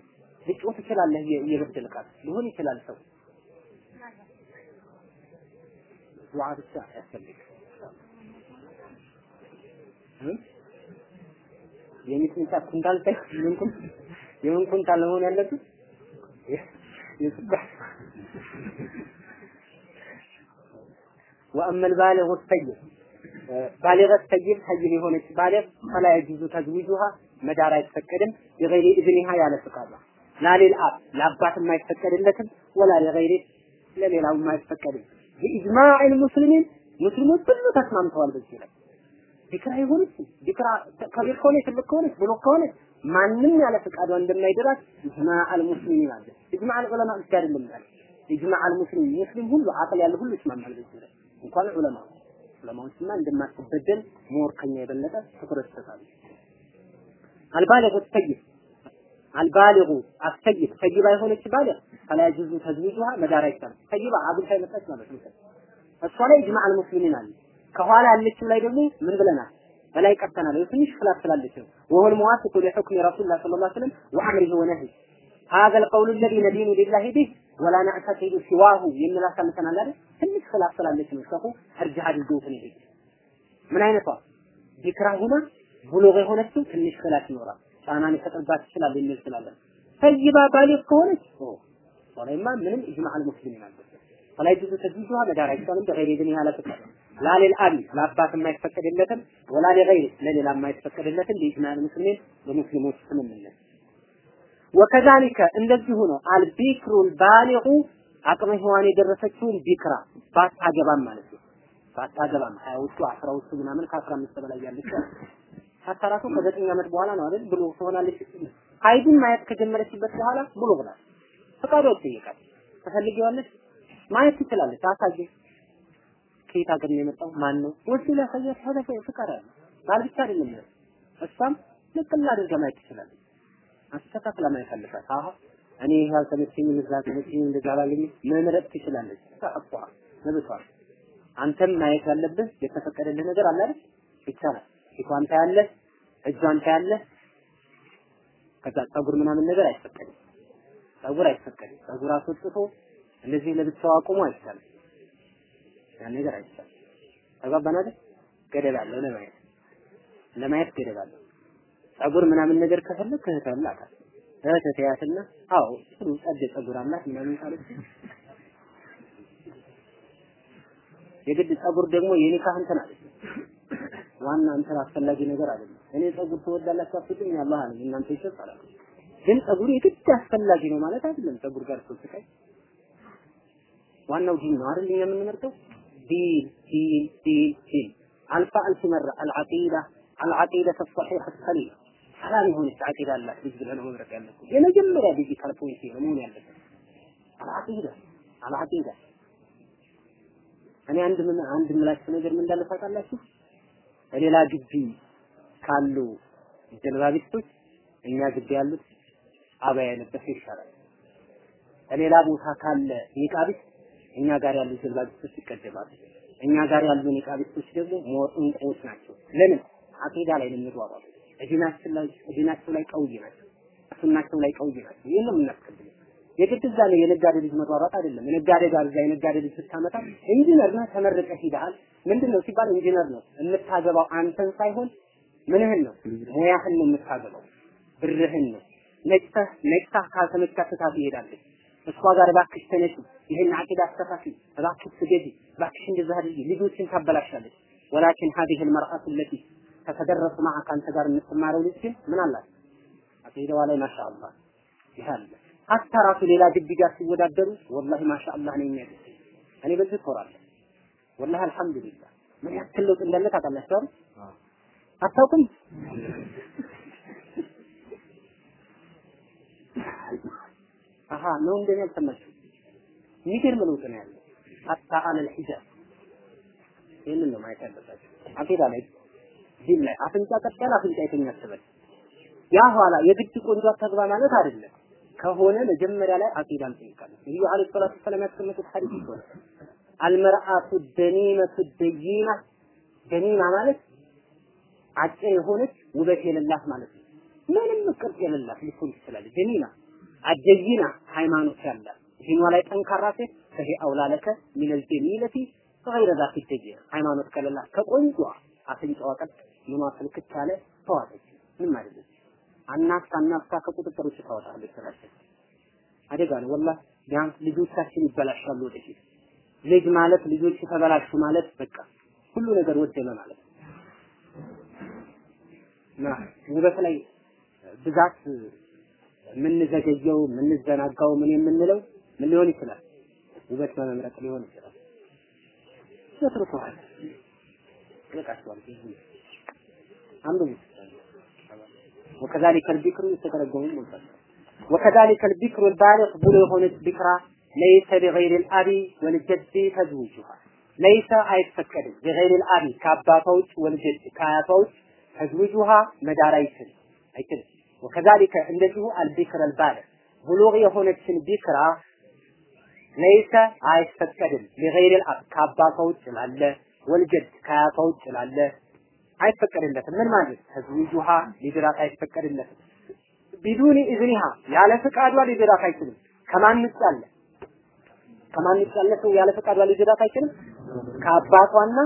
ትችላለህ እየበደልካት። ሊሆን ይችላል ሰው። ዱዓ ብቻ ያስፈልግ የሚጥሚጣ ኩንታል ሳይሆን ምን ኩንታል የምን መሆን ያለበት የስኳር ወአመል ባሊግ ጠይብ ባሊግ ጠይብ ጠይብ የሆነች ባሊግ ፈላ የጁዙ ተዝዊጁሃ መዳር አይፈቀድም የገይሪ ኢዝኒሃ ያለ ፍቃዷ ላሌል አብ ለአባትም አይፈቀድለትም ولا لغيره ለሌላውም አይፈቀድም። بإجماع المسلمين ሙስሊሞች ሁሉ ተስማምተዋል በዚህ ላይ። ቢክራ ይሁንስ ቢክራ كبير ከሆነ ትልቅ ከሆነ ብሎ ከሆነ ማንም ያለ ፈቃዷ እንደማይደራት إجماع المسلمين አለ። إجماع العلماء ብቻ አይደለም ያለ። إجماع المسلمين ሙስሊም ሁሉ عقل ያለ ሁሉ ይስማማል በዚህ ላይ እንኳን علماء ዑለማዎችማ እንደማትበደል more ከኛ የበለጠ ትኩረት ይሰጣሉ البالغ الثيب البالغ الثيب ثيبة የሆነች بالغ يجوز تزويجها መዳር አይቻልም ثيبة አግብታ የመጣች ማለት ነው። እሷ ላይ إجماع المسلمين አለ ከኋላ ያለችው ላይ ደግሞ ምን ብለናል በላይ ቀርተናል ትንሽ ክላፍ ስላለች ነው وهو الموافق لحكم رسول الله صلى الله عليه وسلم وامره ونهيه هذا القول الذي ندين لله به ولا نعتقد سواه የሚል አሳልፈናል አይደል ትንሽ ክላፍ ስላለች ነው ሸኹ እርጅ አድርገውት ነው ይሄ ምን አይነቷ ቢክራ ሆና ብሉግ የሆነችው ትንሽ ክላፍ ይኖራል ጫናን ይፈጥርባት ይችላል የሚል ስላለ ጠይባ ባሊግ ከሆነች ወላይማ ምንም ኢጅማዕ አልሙስሊሚን አለ ፈላይ ብዙ ተጅዙሃ መዳር አይቻልም በገይር ግን ያለ ፍቃድ ላ ሊልአቢ ለአባት የማይፈቀድለትም ولا لغيره ለሌላ የማይፈቀድለትም بإجماع المسلمين በሙስሊሞች ስምምነት። وكذلك እንደዚሁ ነው። البكر البالغ አቅመ ሔዋን የደረሰችውን بكرا ባታገባም ማለት ነው። ባታገባም ሀያዎቹ አስራዎቹ ምናምን ከአስራ አምስት በላይ ያለች አታራቱ ከዘጠኝ ዓመት በኋላ ነው አይደል? ብሎ ትሆናለች። ሀይድን ማየት ከጀመረችበት በኋላ ብሎ ብላል። ፈቃዷ ይጠይቃል ትፈልጊዋለች ማየት ትችላለች። አሳየ ከየት ሀገር ነው የመጣው? ማን ነው ወሲ ላሳያት ሆነ ፍቃድ አለ ባል ብቻ አይደለም እሷም ልቅል አድርጋ ማየት ትችላለች። አስተካክላ ማየት አለባት። አሁ እኔ ይሄ አልተመቸኝም እዛ ተመቸኝ እንደዛ መምረጥ ትችላለች። ተሐቋ መብቷ። አንተም ማየት ያለብህ የተፈቀደልህ ነገር አለ አይደል? ይቻላል። ፊቷን ታያለህ እጇን ታያለህ። ከዛ ጸጉር ምናምን ነገር አይፈቀድም። ጸጉር አይፈቀድም። ጸጉር አስወጥቶ እንደዚህ ለብቻው አቁሞ አይቻልም ያን ነገር አይቻልም። ተጋባን አይደል? ገደብ አለው ለማየት። ለማየት ገደብ አለው። ጸጉር ምናምን ነገር ከፈለግ ከእህት አላካት እህት ተያትና አዎ ጥሩ ጸደ ጸጉር አላት ምናምን ካለች የግድ ጸጉር ደግሞ የኒካህ እንትን አለች። ዋና እንትን አስፈላጊ ነገር አይደለም። እኔ ጸጉር ትወዳላችሁ አትሉኝ? አላህ አለ። እናንተ ይሰጣላል ግን ጸጉር የግድ አስፈላጊ ነው ማለት አይደለም። ጸጉር ጋር ስትቀይ ዋናው ዲን ነው አይደል? የምንመርጠው ዲን ዲን ዲን ዲን አልፋ አልፍ መራ አልዓቂዳ አልዓቂዳ الصحيحة السليمة ሰላም የሆነች አቂዳ አላት ልጅ ብለህ ነው መምረጥ ያለብህ የመጀመሪያ ዲጂታል ፖይንት ነው መሆን ያለበት አልዓቂዳ አልዓቂዳ እኔ አንድ ምን አንድ ምላችሁ ነገር ምን እንዳለ ታውቃላችሁ ሌላ ግቢ ካሉ ጀልባቢስቶች እኛ ግቢ ያሉት አባያ የለበሰ ይሻላል ሌላ ቦታ ካለ ኒቃቢስ እኛ ጋር ያሉ ጀልባቢስቶች ይቀደማሉ። እኛ ጋር ያሉ ኒቃቢስቶች ደግሞ more እንቁዎች ናቸው። ለምን? አቂዳ ላይ ለሚሯሯጡ ዲናችን ላይ ዲናቸው ላይ قوي ናቸው። ሱናቸው ላይ قوي ናቸው። ይሄን ነው የምናስቀድመው የግድ እዛ ነው የነጋዴ ልጅ መሯሯጥ አይደለም። የነጋዴ ጋር እዛ የነጋዴ ልጅ ስታመጣ ኢንጂነር ነህ ተመርቀህ ሂደሃል። ምንድን ነው ሲባል ኢንጂነር ነው። የምታገባው አንተን ሳይሆን ምንህን ነው? ሙያህን ነው የምታገባው። ብርህን ነው። ነጭተህ ነጭተህ ካልተመቻት ትታት ትሄዳለች እሷ ጋር እባክሽ ተነሺ፣ ይሄን አቂዳ አስተካኪ፣ እባክሽ ስገጂ፣ እባክሽ እንደዛ አድርጊ፣ ልጆችን ታበላሻለች። ወላኪን ሀዲህ ልመርአቱ ለቲ ከተደረሱ ማዓ ከአንተ ጋር የምትማረው ልጅ ግን ምን አላት አቂዳዋ ላይ ማሻአላ ይህ አለ። ሀታ ራሱ ሌላ ግቢ ጋር ሲወዳደሩ ወላሂ ማሻአላ ነው የሚያደርግ እኔ በዚህ እኮራለሁ። ወላሂ አልሐምዱሊላህ ምን ያክል ለውጥ እንዳለ ታውቃላችሁ አታውቁም? አሃ ነው እንደኔ የሚገርም ለውጥ ነው ያለው ሀታ አለል ሂጃብ ይህንን ነው ማየት ያለባቸው አቂዳ ላይ ዲን ላይ አፍንጫ ያለ አፍንጫ የተኛ አትበል ያ ኋላ የግድ ቆንጆ አታግባ ማለት አይደለም። ከሆነ መጀመሪያ ላይ አቂዳን ጠይቃለች ነብዩ አለይሂ ሰላቱ ሰላም ያስቀመጡት ሐዲስ ይሆነ አልመርአቱ ደኒመቱ ደይና ደኒማ ማለት አጭር የሆነች ውበት የሌላት ማለት ነው። ምንም ቅርጽ የሌላት ልትሆን ትችላለች ደኒማ አጀይና ሃይማኖት ያላት ዲኗ ላይ ጠንካራ ሴት ከሄ አውላለከ ሚነል ጀሚለቲ غير ذات الدجيل ሃይማኖት ከሌላት ከቆንጆ አፍንጫዋ ቀጥ ምኗ ፍልክት ያለ ተዋጠች ምን ማለት ነው አናፍታ አናፍታ ከቁጥጥር ውጭ ታወጣለች ስራችን አደጋ ነው ወላሂ ቢያንስ ልጆቻችን ይበላሻሉ ወደፊት ልጅ ማለት ልጆች ተበላሹ ማለት በቃ ሁሉ ነገር ወደመ ማለት ነው እና ውበት ላይ ብዛት የምንዘገየው፣ የምንዘናጋው፣ ምን የምንለው ምን ሊሆን ይችላል? ውበት በመምረጥ ሊሆን ይችላል። ተትርፈዋል፣ ይበቃቸዋል። አንብቡ። ወከዛሊከ ልቢክሩ የተተረጎሙ ሞልቷል። ወከዛሊከ ልቢክሩ ልባሊቅ ብሎ የሆነች ቢክራ ለይሰ ቢገይሪ ልአቢ ወልጀድ ተዝውጁሃ ለይሰ አይፈቀድም። ቢገይሪ ልአቢ ከአባቷ ውጭ ወልጀድ ከአያቷ ውጭ ተዝውጁሃ መዳር አይችልም አይችልም ወከዛሊከ እንደዚሁ አልቢክር አልባለ ብሉግ የሆነችን ቢክራ ለይሰ አይፈቀድም ለገይር አብ ከአባቷ ውጭ ላለ ወልጀድ ከአያቷ ውጭ ላለ አይፈቀድለትም። ምን ማለት ተዝዊጁሃ ሊድራት አይፈቀድለትም። ቢዱኒ ኢዝኒሃ ያለ ፈቃዷ ሊድራት አይችልም። ከማን ውጭ አለ? ከማን ውጭ አለ? ሰው ያለ ፈቃዷ ሊድራት አይችልም። ከአባቷና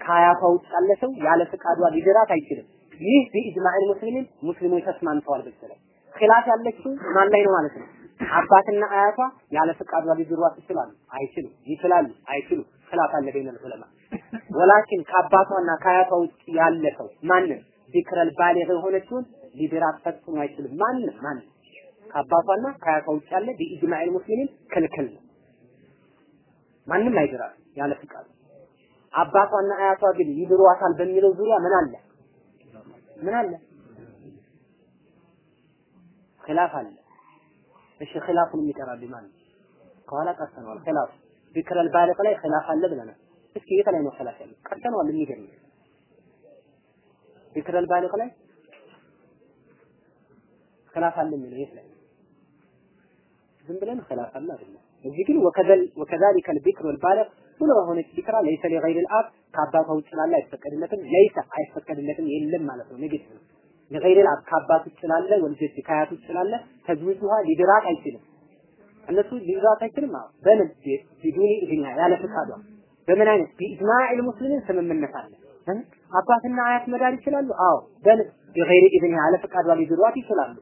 ከአያቷ ውጭ ያለ ሰው ያለ ፈቃዷ ሊድራት አይችልም። ይህ ቢኢጅማዕል ሙስሊሚን ሙስሊሞች ተስማምተዋል። በዚህ ኺላፍ ያለችው ማን ላይ ነው ማለት ነው? አባትና አያቷ ያለ ፍቃዷ ሊድሯት ይችላሉ? አይችሉም። ይችላሉ? አይችሉም። ኺላፍ አለ በይነል ዑለማ ወላኪን ከአባቷና ከአያቷ ውጭ ያለ ሰው ማንም ዚክረል ባሊግ የሆነችውን ሊድራት ፈጽሞ አይችልም። ማንም ማንም ከአባቷና ከአያቷ ውጭ ያለ ቢኢጅማዕል ሙስሊሚን ክልክል ነው። ማንም አይድራት ያለ ፍቃድ። አባቷና አያቷ ግን ይድሯታል በሚለው ዙሪያ ምን አለ? ምን አለ? ኺላፍ አለ። እሺ ኺላፉን የሚቀራልኝ ማን ነው? ከኋላ ቀርተነዋል። ኺላፍ ዚክረል ባሊግ ላይ ኺላፍ አለ ብለናል። እስኪ የት ላይ ነው ኺላፍ ያለው? ቀርተነዋል። የሚገርም ዚክረል ባሊግ ላይ ኺላፍ አለ የሚለው የት ላይ ዝም ብለን ኺላፍ አለ አይደለም። እዚህ ግን ወከዘል ወከዛሊከ الذكر والبالغ ስለሆነች بكرا ليس لغير الأب ከአባቷ ውጭ ላለ አይፈቀድለትም። ليس አይፈቀድለትም የለም ማለት ነው። negative ነው። لغير الأب ከአባት ውጭ ላለ والجد ከአያት ውጭ ላለ تزويجها ሊድራት አይችልም። እነሱ ሊድራት አይችልም። አዎ በምን بدون إذنها ያለ ፈቃዷ በምን አይነት بإجماع المسلمين ስምምነት አለ። አባትና አያት መዳር ይችላሉ። አዎ በምን بغير إذنها ያለ ፈቃዷ ሊድሯት ይችላሉ።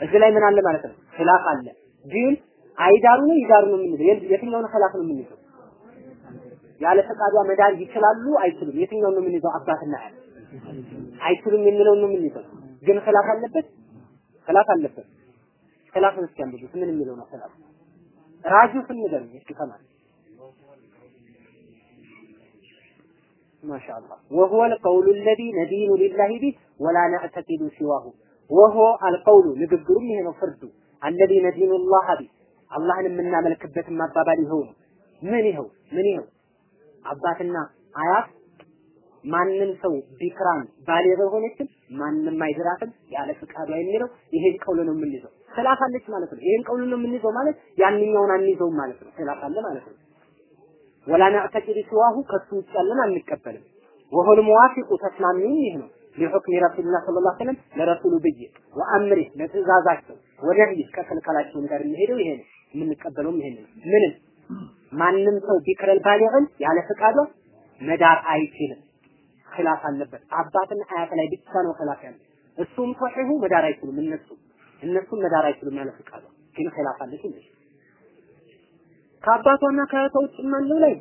እዚህ ላይ ምን አለ ማለት ነው? ኺላፍ አለ። ግን አይዳሩ ነው ይዳሩ ነው የምንለው የትኛውን ኺላፍ ነው የምንለው? ያለ ፈቃዷ መዳር ይችላሉ አይችሉም? የትኛውን ነው የምንይዘው? አባትና አያት አይችሉም የሚለውን ነው የምንይዘው። ግን ኺላፍ አለበት ኺላፍ አለበት። ኺላፍ እስኪ አንብቡት። ምን የሚለው ነው ኺላፍ? ራጁ ስንገር እስኪ ከማን ማሻአላህ وهو القول الذي ندين لله به ولا نعتقد سواه وهو القول ንግግሩም ይሄ ነው ፍርዱ الذي ندين الله به አላህን የምናመልክበት ማባባል ይኸው ነው። ምን ይኸው ምን ይኸው አባትና አያት ማንም ሰው ቢክራን ባሌገ ሆነችም ማንም አይድራትም ያለ ፍቃዷ የሚለው ይሄን ቀውል ነው የምንይዘው። ስላፋለች ማለት ነው። ይሄን ቀውል ነው የምንይዘው ማለት ያንኛውን አንይዘውም ማለት ነው። ስላፋለ ማለት ነው። ወላ ነዕተቂድ ሲዋሁ ከሱ ውጭ ያለን አንቀበልም። ወሆል ሙዋፊቁ ተስማሚም ይህ ነው ሊሑክሚ ረሱልና ሰለላሁ ዐለይሂ ወሰለም ለረሱሉ ብዬ ወአምሪህ ለትእዛዛቸው ወነህይ ከከልከላቸውም ጋር የሚሄደው ይሄ ነው። የምንቀበለውም ይሄን ነው። ምንም ማንም ሰው ቢክረል ባሊግን ያለ ፍቃዷ መዳር አይችልም። ኺላፍ አለበት። አባትና አያት ላይ ብቻ ነው ኺላፍ ያለ። እሱም ሶሒሁ መዳር አይችሉም። እነሱ እነሱም መዳር አይችሉም ያለ ፍቃዷ ግን ኺላፍ አለ ትንሽ ከአባቷና ከአያቷ ውጭ ያለው ላይ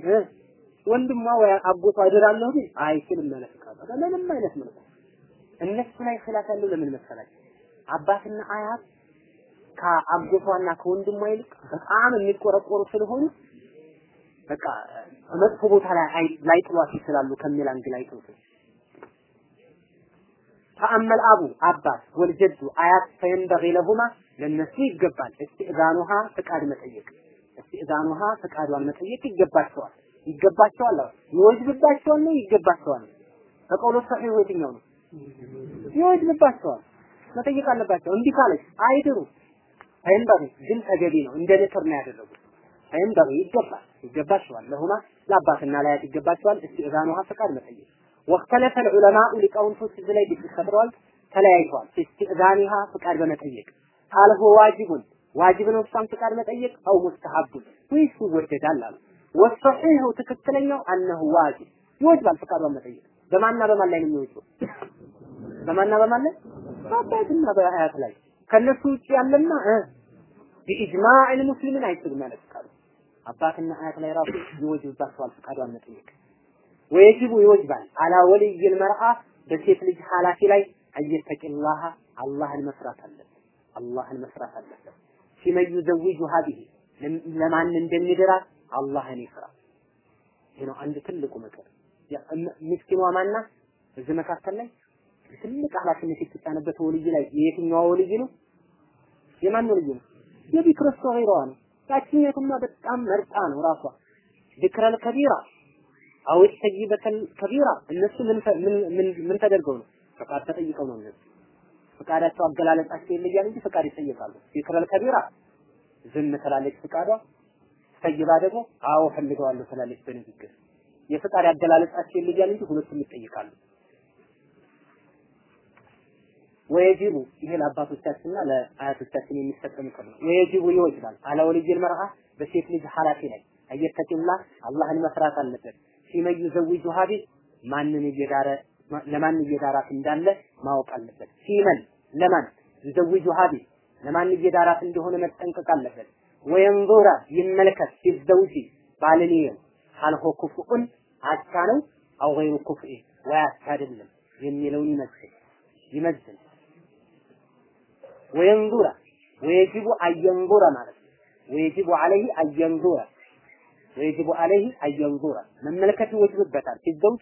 ወንድሟ ወይ አጎቷ እድራለሁ ግን አይችልም ያለ ፍቃዷ በምንም አይነት መልኩ እነሱ ላይ خلاف ያለው ለምን መሰላችሁ? አባትና አያት ከአጎቷና ከወንድሟ ይልቅ በጣም የሚቆረቆሩ ስለሆኑ በቃ መጥፎ ቦታ ላይ ላይ ጥሏት ይችላሉ ከሚል angle አይተውት فأما الأب አባት والجد አያት فينبغي لهما ለነሱ ይገባል። እስቲእዛኑሃ ፍቃድ መጠየቅ። እስቲእዛኑሃ ፍቃዷን መጠየቅ ይገባቸዋል። ይገባቸዋል ይወጅብባቸዋል ነው? ይገባቸዋል። በቀውሎ ሰሒህ የትኛው ነው? ይወጅብባቸዋል። መጠየቅ አለባቸው። እምቢ ካለች አይድሩ ፈየንበጊ ግን ተገቢ ነው። እንደ ንክር ነው ያደረጉት ፈይንበሩ ይገባል ይገባቸዋል። ለሁማ ለአባትና ለአያት ይገባቸዋል። እስትዕዛኑሃ ፈቃድ መጠየቅ። ወክተለፈ ልዑለማኡ ሊቃውንቶች እዚህ ላይ ግጭት ፈጥረዋል ተለያይተዋል። እስትዕዛኒሃ ፍቃድ በመጠየቅ። አልሆ ዋጅቡን ዋጅብ ነው እሷን ፍቃድ መጠየቅ። አው ሙስተሐቡን ወይስ ይወደዳል አሉ። ወሰሒሁ ትክክለኛው አነሁ ዋጅብ ይወጅባል ፍቃዷን መጠየቅ። በማና በማን ላይ ነው የሚወጅበው? በማና በማን ላይ? በአባትና በሀያት ላይ። ከእነሱ ውጭ ያለና ቢኢጅማዕ ልሙስሊምን አይችልም ማለት አባትና አያት ላይ ራሱ ይወጅብባቸዋል ፍቃዷን መጠየቅ ወየጅቡ ይወጅባል አላ ወልይ ልመርአ በሴት ልጅ ኃላፊ ላይ አየተቂላህ አላህን መፍራት አለበት አላህን መፍራት አለበት። ሲመን ዩዘዊጁ ሀዲህ ለማን እንደሚድራት አላህን ይፍራ። ይህ ነው አንድ ትልቁ ምክር። ምስኪኗ ማና እዚህ መካከል ላይ ትልቅ ኃላፊነት የተጫነበት ወልይ ላይ የየትኛዋ ወልይ ነው? የማን ወልይ ነው? የቢክረ ሶገይራዋ ነው። ያችኛቱማ በጣም መርጣ ነው ራሷ ቢክረል ከቢራ አው ሰይበተል ከቢራ እነሱ ምን ምን ተደርገው ነው? ፈቃድ ተጠይቀው ነው እነሱ ፈቃዳቸው አገላለጻቸው ይለያል እንጂ ፈቃድ ይጠየቃሉ። ቢክረል ከቢራ ዝም ትላለች ፍቃዷ፣ ሰይባ ደግሞ አዎ ፈልገዋለሁ ትላለች በንግግር የፍቃድ አገላለጻቸው ይለያል እንጂ ሁለቱም ይጠይቃሉ። ወየጂቡ ይሄ ለአባቶቻችንና ለአያቶቻችን የሚሰጥ ምክር ነው። ወየጂቡ ይወጅባል አለ ወልይል መርአ በሴት ልጅ ኃላፊ ላይ አየተቂላ አላህን መፍራት አለበት። ሲመዩ ዘዊጁ ሀቢ ማንን እየዳረ ለማን እየዳራት እንዳለ ማወቅ አለበት። ሲመን ለማን ዘዊጁ ሀቢ ለማን እየዳራት እንደሆነ መጠንቀቅ አለበት። ወየንዙራ ይመልከት ሲዘውጂ ባልንየው ሀልሆ ኩፍኡን አቻ ነው አው ገይሩ ኩፍኢ ወይ አቻ አይደለም የሚለውን ይመዝን ይመዝን ወየንዙራ ወየጅቡ አየንዙረ ማለት ነው። ወየጅቡ አለይህ አየንዙረ ወየጅቡ አለይህ አየንዙረ መመልከት ይወጅብበታል። ሲዘውጅ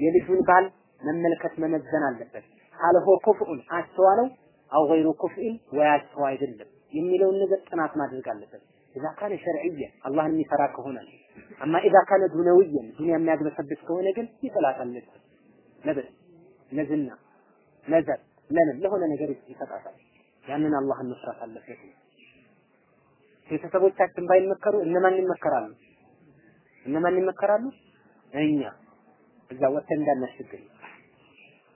የልጁን ባል መመልከት መመዘን አለበት። ካልሆ ኩፍኡን አስተዋ ነው አው ገይሩ ኩፍኢን ወይ አስተዋ አይደለም የሚለውን ነገር ጥናት ማድረግ አለበት። ኢዛ ካነ ሸርዕየን አላህን የሚፈራ ከሆነ አማ ኢዛ ካነ ዱነውየን ዱንያ የሚያግበሰብስ ከሆነ ግን ይጥላታል። ለብር ለዝና ለዘር ለምን ለሆነ ነገር ይሰጣታል። ያንን አላህን መስራት አለበት። ቤተሰቦቻችን ባይመከሩ እነማን ይመከራሉ? እነማን ይመከራሉ? እኛ እዛ ወጥተን እንዳናስቸግር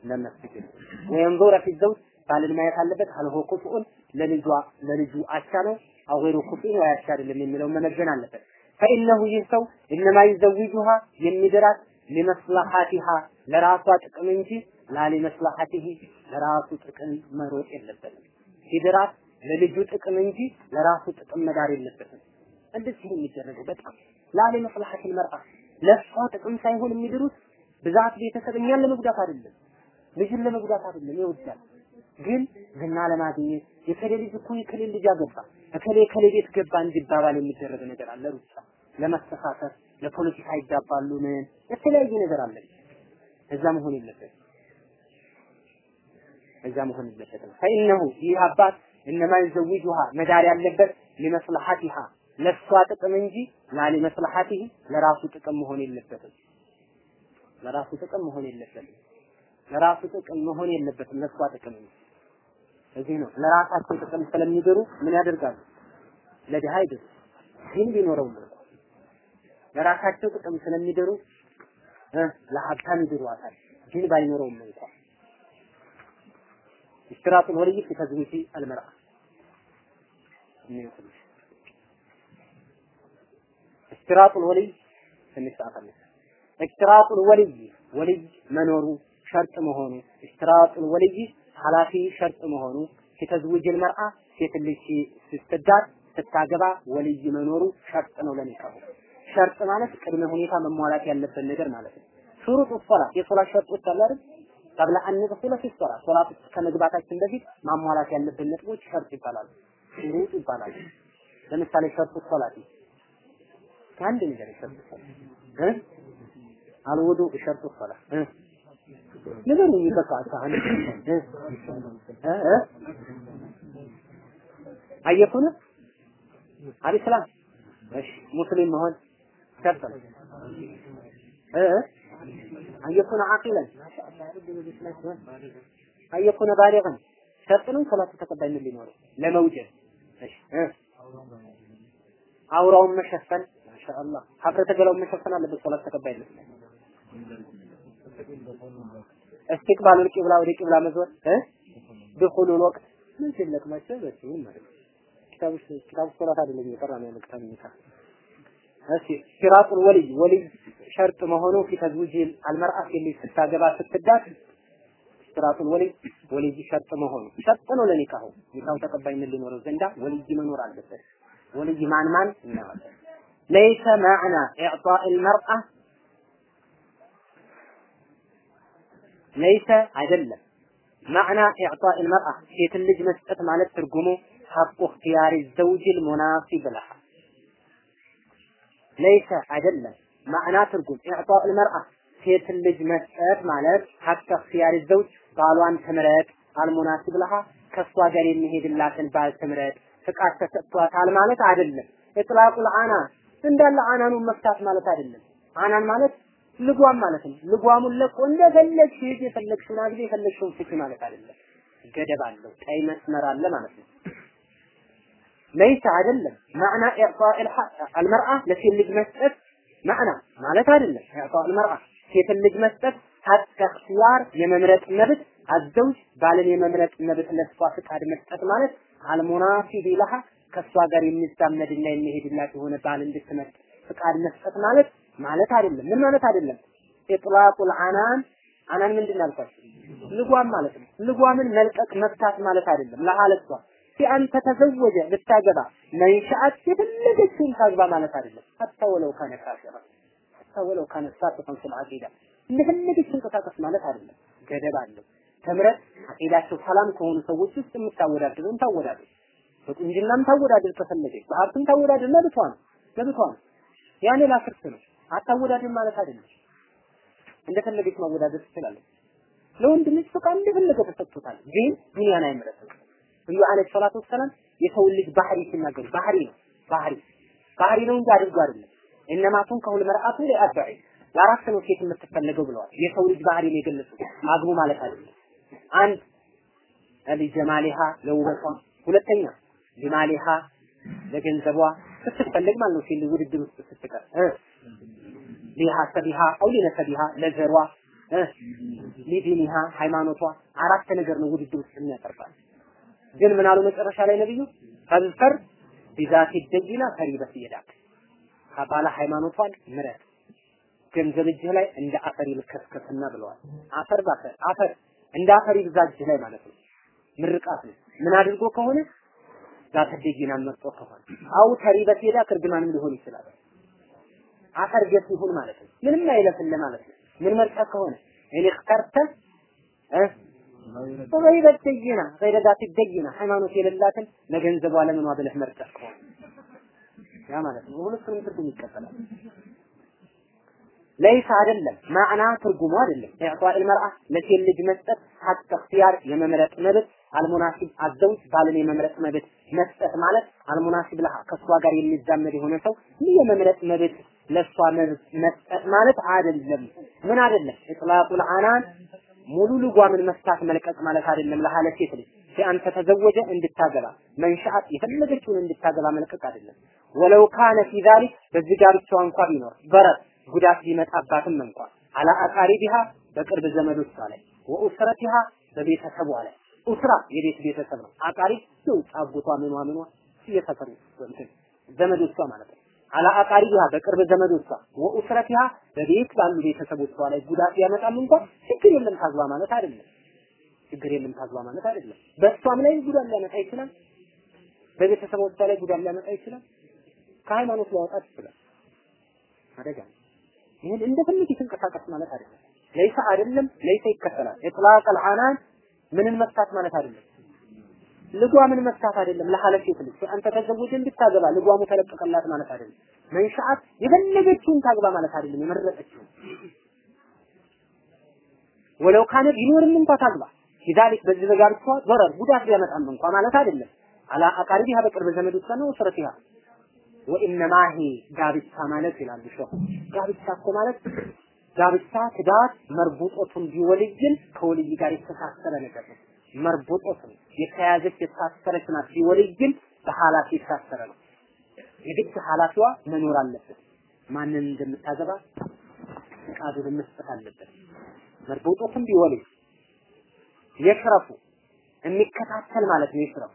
እንዳናስቸግር ወየንዙረ ፊ ዘውጅ ባልን ማየት አለበት። አልሆ ኩፍኡን ለልጇ ለልጁ አቻ ነው አው ገይሩ ኩፍኢን ወይ አቻ አይደለም የሚለውን መመዘን አለበት። ፈኢነሁ ይህ ሰው እነማ ይዘውጁሃ የሚድራት ሊመስላሐቲሃ ለራሷ ጥቅም እንጂ መስላሐቲሂ ለራሱ ጥቅም መሮጥ የለበትም። ሲድራት ለልጁ ጥቅም እንጂ ለራሱ ጥቅም መዳር የለበትም። እንደዚህ ነው የሚደረገው። በጣም ላሊ መስላሐቲል መርአ ለሷ ጥቅም ሳይሆን የሚድሩት ብዛት ቤተሰብ እኛን ለመጉዳት አይደለም፣ ልጅን ለመጉዳት አይደለም። ይወዳል ግን ዝና ለማግኘት የከሌ ልጅ እኮ የከሌ ልጅ አገባ እከሌ የከሌ ቤት ገባ እንዲባባል የሚደረግ ነገር አለ። ሩጫ ለመስተሳሰር ለፖለቲካ ይጋባሉ። ምን የተለያየ ነገር አለ። እዛ መሆን የለበትም። እዛ መሆን የለበትም። ፈኢነሁ ይህ አባት እነማ ይዘውጁሃ መዳር ያለበት ሊመስላሐቲሃ ለሷ ጥቅም እንጂ ላሊ ለራሱ ጥቅም መሆን የለበትም። ለራሱ ጥቅም መሆን የለበትም። ለራሱ ጥቅም መሆን የለበትም። ለሷ ጥቅም እንጂ እዚህ ነው ለራሳቸው ጥቅም ስለሚድሩ ምን ያደርጋሉ? ለድሃ አይድሩ፣ ግን ቢኖረው ነው ለራሳቸው ጥቅም ስለሚድሩ እ ለሀብታም ይድሯታል፣ ግን ባይኖረውም እንኳን ኢሽትራጥ ወልይ ፊ ተዝዊጅ አልመርአ ኢሽትራጥ ወልይ ትንሽ ሰዓት አለ ኢሽትራጥ ወልይ ወልይ መኖሩ ሸርጥ መሆኑ ኢሽትራጥ ወልይ ኃላፊ ሸርጥ መሆኑ ፊ ተዝዊጅ አልመርአ ሴት ልጅ ስትዳር ስታገባ ወልይ መኖሩ ሸርጥ ነው ለኒካሁ ሸርጥ ማለት ቅድመ ሁኔታ መሟላት ያለበት ነገር ማለት ነው። ሹሩጥ ሶላት። የሶላት ቀብለ አንድ ቁለ ፊ ሶላት ሶላት ከመግባታችን በፊት ማሟላት ያለብን ነጥቦች ሸርጥ ይባላሉ። ሹሩጥ ይባላሉ። ለምሳሌ ሸርጡ ሶላት ከአንድ ነገር ሸርጡ ሶላት እ አልውዱ ሶላት እ ንገሩ ይበቃ ሳህን እ አልስላም እሺ ሙስሊም መሆን ሸርጥ ነው አየኩነ አቂለን አየኩነ ባሊገን ሸርጥ ነው ሰላቱ ተቀባይነት ሊኖረው ለመውጀድ አውራውን መሸፈን። ማሻአላህ። ሀፍረተ ገላውን መሸፈን አለበት ሶላት ተቀባይነት። እስትቅባሉል ቂብላ ወደ ቂብላ መዞር። እ? ድኹሉል ወቅት። ምን ሲለቅማቸው በዚህ ማለት ነው። ኪታቡ ሶላት አይደለም የቀራ ነው ለክታብ እሺ ሲራጡል ወልይ ወልይ ሸርጥ መሆኑ ፊ ተዝዊጅ አልመርአ ልጅ ስታገባ ስትዳር ሲራጡል ወልይ ወልይ ሸርጥ መሆኑ ሸርጥ ነው ለኒካሁ ኒካሁ ተቀባይነት ሊኖረው ዘንዳ ወልይ መኖር አለበት ወልይ ማን ማን እናዋለን ليس معنى إعطاء المرأة ليس አይደለም ማዕና ኢዕጣእ ልመርአ ሴትን ልጅ መስጠት ማለት ትርጉሙ ሐቁ እክትያሪ ዘውጅል ሙናሲብ ለሃ ለይሰ አይደለም ማዕና ትርጉም ኢዕጣእ ልመርአ ሴትን ልጅ መስጠት ማለት ሐቅ እክትያሪ ዘውጅ ባሏን ትምረጥ አልሙናሲብ ለሃ ከእሷ ጋር የሚሄድላትን ባል ትምረጥ ፍቃድ ተሰጥቷታል ማለት አይደለም። ኢጥላቁል አናን እንዳለ አናኑን መፍታት ማለት አይደለም። አናን ማለት ልጓም ማለት ነው። ልጓሙን ለቆ እንደፈለግሽ ሂጂ፣ የፈለግሽውን አግቢ፣ የፈለግሽውን ፍቺ ማለት አይደለም። ገደብ አለው፣ ቀይ መስመር አለ ማለት ነው። ለይስ አይደለም ማዕና ኢዕጣእ አልመርአ ለሴት ልጅ መስጠት ማዕና ማለት አይደለም። ኢዕጣእ አልመርአ ሴትን ልጅ መስጠት ሀቅ እክትያር የመምረጥ መብት አዘውጅ ባልን የመምረጥ መብት ለሷ ፍቃድ መስጠት ማለት አልሙናፊብ ለሃ ከሷ ጋር የሚዛመድና የሚሄድላት የሆነ ባል እንድትመርጥ ፍቃድ መስጠት ማለት ማለት አይደለም። ምን ማለት አይደለም? ኢጥላቁል አናን አናን ምንድን አልኳችሁ? ልጓም ማለት ነው። ልጓምን መልቀቅ መፍታት ማለት አይደለም። ለሃለቷ ሲአንተ ተዘወጀ ልታገባ መንሻአት የፈለገችውን ታግባ ማለት አይደለም። ሐታ ወለው ካነ ካፊራ ሐታ ወለው ካነ ሳቅፈን ፊል ዐቂዳ እንደፈለገች ትንቀሳቀስ ማለት አይደለም። ገደብ አለው። ተምረህ አቂዳቸው ሰላም ከሆኑ ሰዎች ውስጥ የምታወዳድረውን ታወዳድር። በቁንጅናም ታወዳድር ከፈለገች፣ በሀብትም ታወዳድር። መብቷ ነው መብቷ ነው። ያኔ ላክርት ነው። አታወዳድር ማለት አይደለም። እንደፈለገች ማወዳደር ትችላለች። ለወንድ ልጅ ፍቃድ እንደፈለገ ተሰጥቶታል። ግን ዱንያን አይመረጥም። ነብዩ አለይሂ ሰላቱ ወሰላም የሰውን ልጅ ባህሪ ሲናገሩ ባህሪ ነው ባህሪ ባህሪ ነው እንጂ አድርጎ አይደለም። እነማቱን ከሁል መርአቱ ለአርባዒ ለአራት ነው ሴት የምትፈለገው ብለዋል። የሰው ልጅ ባህሪ ነው የገለጹት። አግቡ ማለት አይደለም። አንድ ለጀማሊሃ ለውበቷ፣ ሁለተኛ ሊማሊሃ ለገንዘቧ ስትፈልግ ማለት ነው። ሴት ውድድር ውስጥ ስትቀር እ ሊሐሰቢሃ አው ሊነሰቢሃ ለዘሯ ሊዲኒሃ ሃይማኖቷ አራት ነገር ነው ውድድር ውስጥ የሚያቀርባል። ግን ምን አሉ መጨረሻ ላይ ነብዩ ፈንፈር ቢዛቲ ደይና ፈሪበት ይላክ ከባለ ሃይማኖቷን ምረት ገንዘብ እጅህ ላይ እንደ አፈር ይልከስከስና ብለዋል። አፈር ባፈር አፈር እንደ አፈር ይብዛ እጅህ ላይ ማለት ነው። ምርቃት ነው። ምን አድርጎ ከሆነ ዛተ ደይናን መርጦ ከሆነ አው ተሪበት ሄዳ እርግማንም ሊሆን ይችላል። አፈር ገት ይሁን ማለት ነው። ምንም አይለፍልህ ማለት ነው። ምን መርጫ ከሆነ እኔ እክተርተ ደጅና ገይረ ዛት ደጅና ሃይማኖት የሌላትን ለገንዘቧ ለምኗ ብለህ መርጠህ ከሆነ ያ ማለት ነው። ሁለቱንም ትርጉም ይቀበላል። ለይስ አይደለም ማዕና ትርጉሙ አይደለም። ኢዕጣእ ልመርአ ለሴት ልጅ መስጠት ሀቅ እክትያር የመምረጥ መብት አልሙናሲብ አዘውጅ ባልን የመምረጥ መብት መስጠት ማለት አልሙናሲብ ለሃ ከእሷ ጋር የሚዛመድ የሆነ ሰው ይህ የመምረጥ መብት ለእሷ መስጠት ማለት አይደለም። ምን አይደለም? ኢጥላቁል አናን ሙሉ ልጓምን መፍታት መልቀቅ ማለት አይደለም። ለሃለ ሴት ልጅ ሲአንተ ተዘወጀ እንድታገባ መንሻአት የፈለገችውን እንድታገባ መልቀቅ አይደለም። ወለው ካነ ፊ ዛሊክ በዚህ ጋብቻዋ እንኳ ቢኖር በረት ጉዳት ቢመጣባትም እንኳን አላ አቃሪቢሃ በቅርብ ዘመዶቿ ላይ ወኡስረቲሃ በቤተሰቧ ላይ ኡስራ የቤት ቤተሰብ ነው። አቃሪብ ነው አጎቷ ምኗ ምኗ እንትን ዘመዶቿ ማለት ነው። አላ አቃሪቢሃ በቅርብ ዘመዶቿ ወኡስረቲሃ በቤት ባሉ ቤተሰቦቿ ላይ ጉዳት ቢያመጣም እንኳን ችግር የለም ታግባ ማለት አይደለም። ችግር የለም ታግባ ማለት አይደለም። በእሷም ላይ ጉዳት ሊያመጣ ይችላል። በቤተሰቦቿ ላይ ጉዳት ሊያመጣ ይችላል። ከሃይማኖት ሊያወጣት ይችላል። አደጋ ይህን እንደፈለግ የተንቀሳቀስ ማለት አይደለም። ለይሳ አይደለም ለይሳ ይከተላል። ኢጥላቅ አልዓናን ምንን መፍታት ማለት አይደለም። ልጓ ምን መፍታት አይደለም። ለሐለፊት ልጅ አንተ ተዘውጅን ብታገባ ልጓ ተለቀቀላት ማለት አይደለም። መንሻአት የፈለገችውን ታግባ ማለት አይደለም። የመረጠችውን ወለው ካነ ቢኖርም እንኳ ታግባ ሊዛሊክ በዚህ በጋብቻ ዶረር ጉዳት ሊያመጣም እንኳ ማለት አይደለም። አላ አቃሪቢሃ በቅርብ ዘመዶቿ ነው ስረቲሃ ወኢነማ ሄ ጋብቻ ማለት ይላሉ ሸኹ ጋብቻ እኮ ማለት ጋብቻ ትዳር መርቡጦቱን ቢወልይን ከወልይ ጋር የተሳሰረ ነገር ነው። መርቡጦቱን የተያዘች የታሰረች ናት። ቢወልይን በኃላፊ የታሰረ ነው። የግድ ኃላፊዋ መኖር አለበት። ማንን እንደምታገባ ፍቃዱን መስጠት አለበት። መርቡጦቱን ቢወልይ የሽረፉ የሚከታተል ማለት ነው። የሽረፉ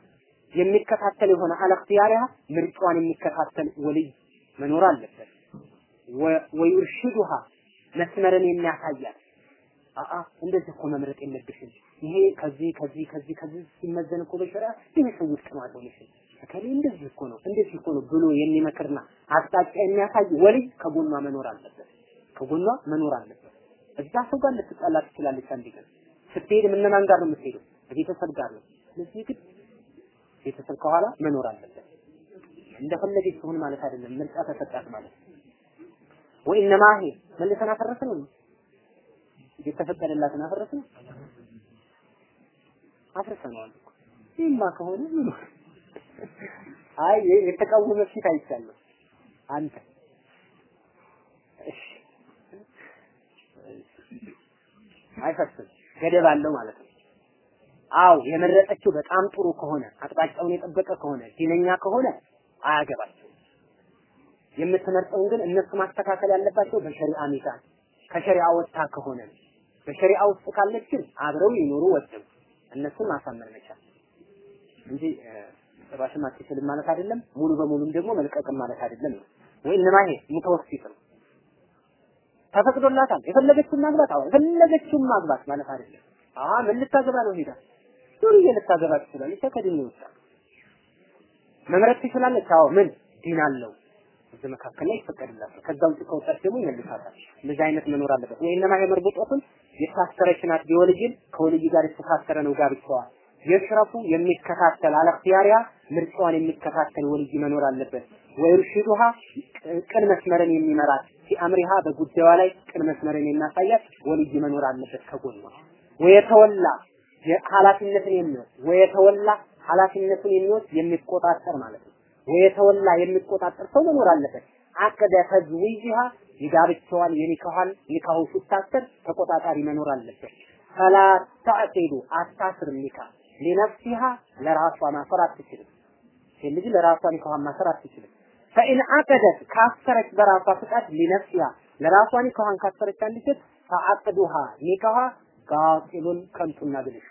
የሚከታተል የሆነ አለክቲያሪያ ምርጫዋን የሚከታተል ወልይ መኖር አለበት። ወይርሽዱሃ መስመርን የሚያሳያት አአ እንደዚህ እኮ መምረጥ የለብሽም። ይሄ ከዚህ ከዚህ ከዚህ ከዚህ ሲመዘን እኮ በሸሪዓ ይሄ ውድቅ ነው አይሆንሽም። እከሌ እንደዚህ እኮ ነው እንደዚህ እኮ ነው ብሎ የሚመክርና አቅጣጫ የሚያሳይ ወልይ ከጎኗ መኖር አለበት። ከጎኗ መኖር አለበት። እዛ ሰው ጋር ልትጣላ ትችላለች አንድ ቀን ስትሄድ እነማን ጋር ነው የምትሄደው? ቤተሰብ ጋር ነው። ስለዚህ ግን ቤተሰብ ከኋላ መኖር አለበት። እንደፈለገች ትሁን ማለት አይደለም። ምርጫ ተሰጣት ማለት ወኢነማ ይሄ መልሰን አፈረስን ነው የተፈቀደላትን አፈረስን አፍርሰነዋል። ይህማ ከሆነ ምን አይ የተቃወመ ፊት አይቻለሁ። አንተ አይፈርስም፣ ገደብ አለው ማለት ነው። አው የመረጠችው በጣም ጥሩ ከሆነ አቅጣጫውን የጠበቀ ከሆነ ዲነኛ ከሆነ አያገባቸው። የምትመርጠውን ግን እነሱ ማስተካከል ያለባቸው በሸሪዓ ሚዛን ከሸሪዓ ወጥታ ከሆነ ነው። በሸሪዓ ውስጥ ካለች ግን አብረው ይኖሩ ወጥም እነሱን ማሳመር መቻል እንጂ ጭራሽም አትችልም ማለት አይደለም። ሙሉ በሙሉም ደግሞ መልቀቅም ማለት አይደለም ነው። ወይ እነማ ይሄ ነው። ተፈቅዶላታል የፈለገችውን ማግባት አዎ የፈለገችውን ማግባት ማለት አይደለም። አዎ ምን ልታገባ ነው ሄዳ ዱርዬ ልታገባ ትችላለች። ከዲን ይወጣ መምረጥ ትችላለች። አዎ ምን ዲን አለው እዚህ መካከል ላይ ይፈቀድላታል። ከዛ ውጭ ከወጣች ደግሞ ይመልሳታል። እንደዚህ አይነት መኖር አለበት። ወይ እነማ የመርቡጦትን የታሰረች ናት ቢወልጅን ከወልይ ጋር የተሳሰረ ነው ጋብቻዋ። የሽረፉ የሚከታተል አለክቲያሪያ ምርጫዋን የሚከታተል ወልይ መኖር አለበት። ወይርሽዱሃ ቅን መስመርን የሚመራት ሲአምሪሃ በጉዳዩ ላይ ቅን መስመርን የሚያሳያት ወልይ መኖር አለበት ከጎኗ። ወየተወላ ኃላፊነትን የሚወስድ ወየተወላ ኃላፊነቱን የሚወስድ የሚቆጣጠር ማለት ነው። ወየተወላ የሚቆጣጠር ሰው መኖር አለበት። አቀደ ተዝዊጅሃ የጋብቻዋን የኒካኋን ኒካሁ ሲታሰር ተቆጣጣሪ መኖር አለበት። ፈላ ተዕቂዱ አታስርም ኒካ ሊነፍሲሃ ለራሷ ማሰር አትችልም። ልጅ ለራሷ ኒካኋን ማሰር አትችልም። ፈኢን አቀደት ካሰረች በራሷ ፍቃድ ሊነፍሲሃ ለራሷ ኒካኋን ካሰረች አንድ ሴት ፈአቅዱሃ ኒካኋ ባጢሉን ከንቱና ብልሽ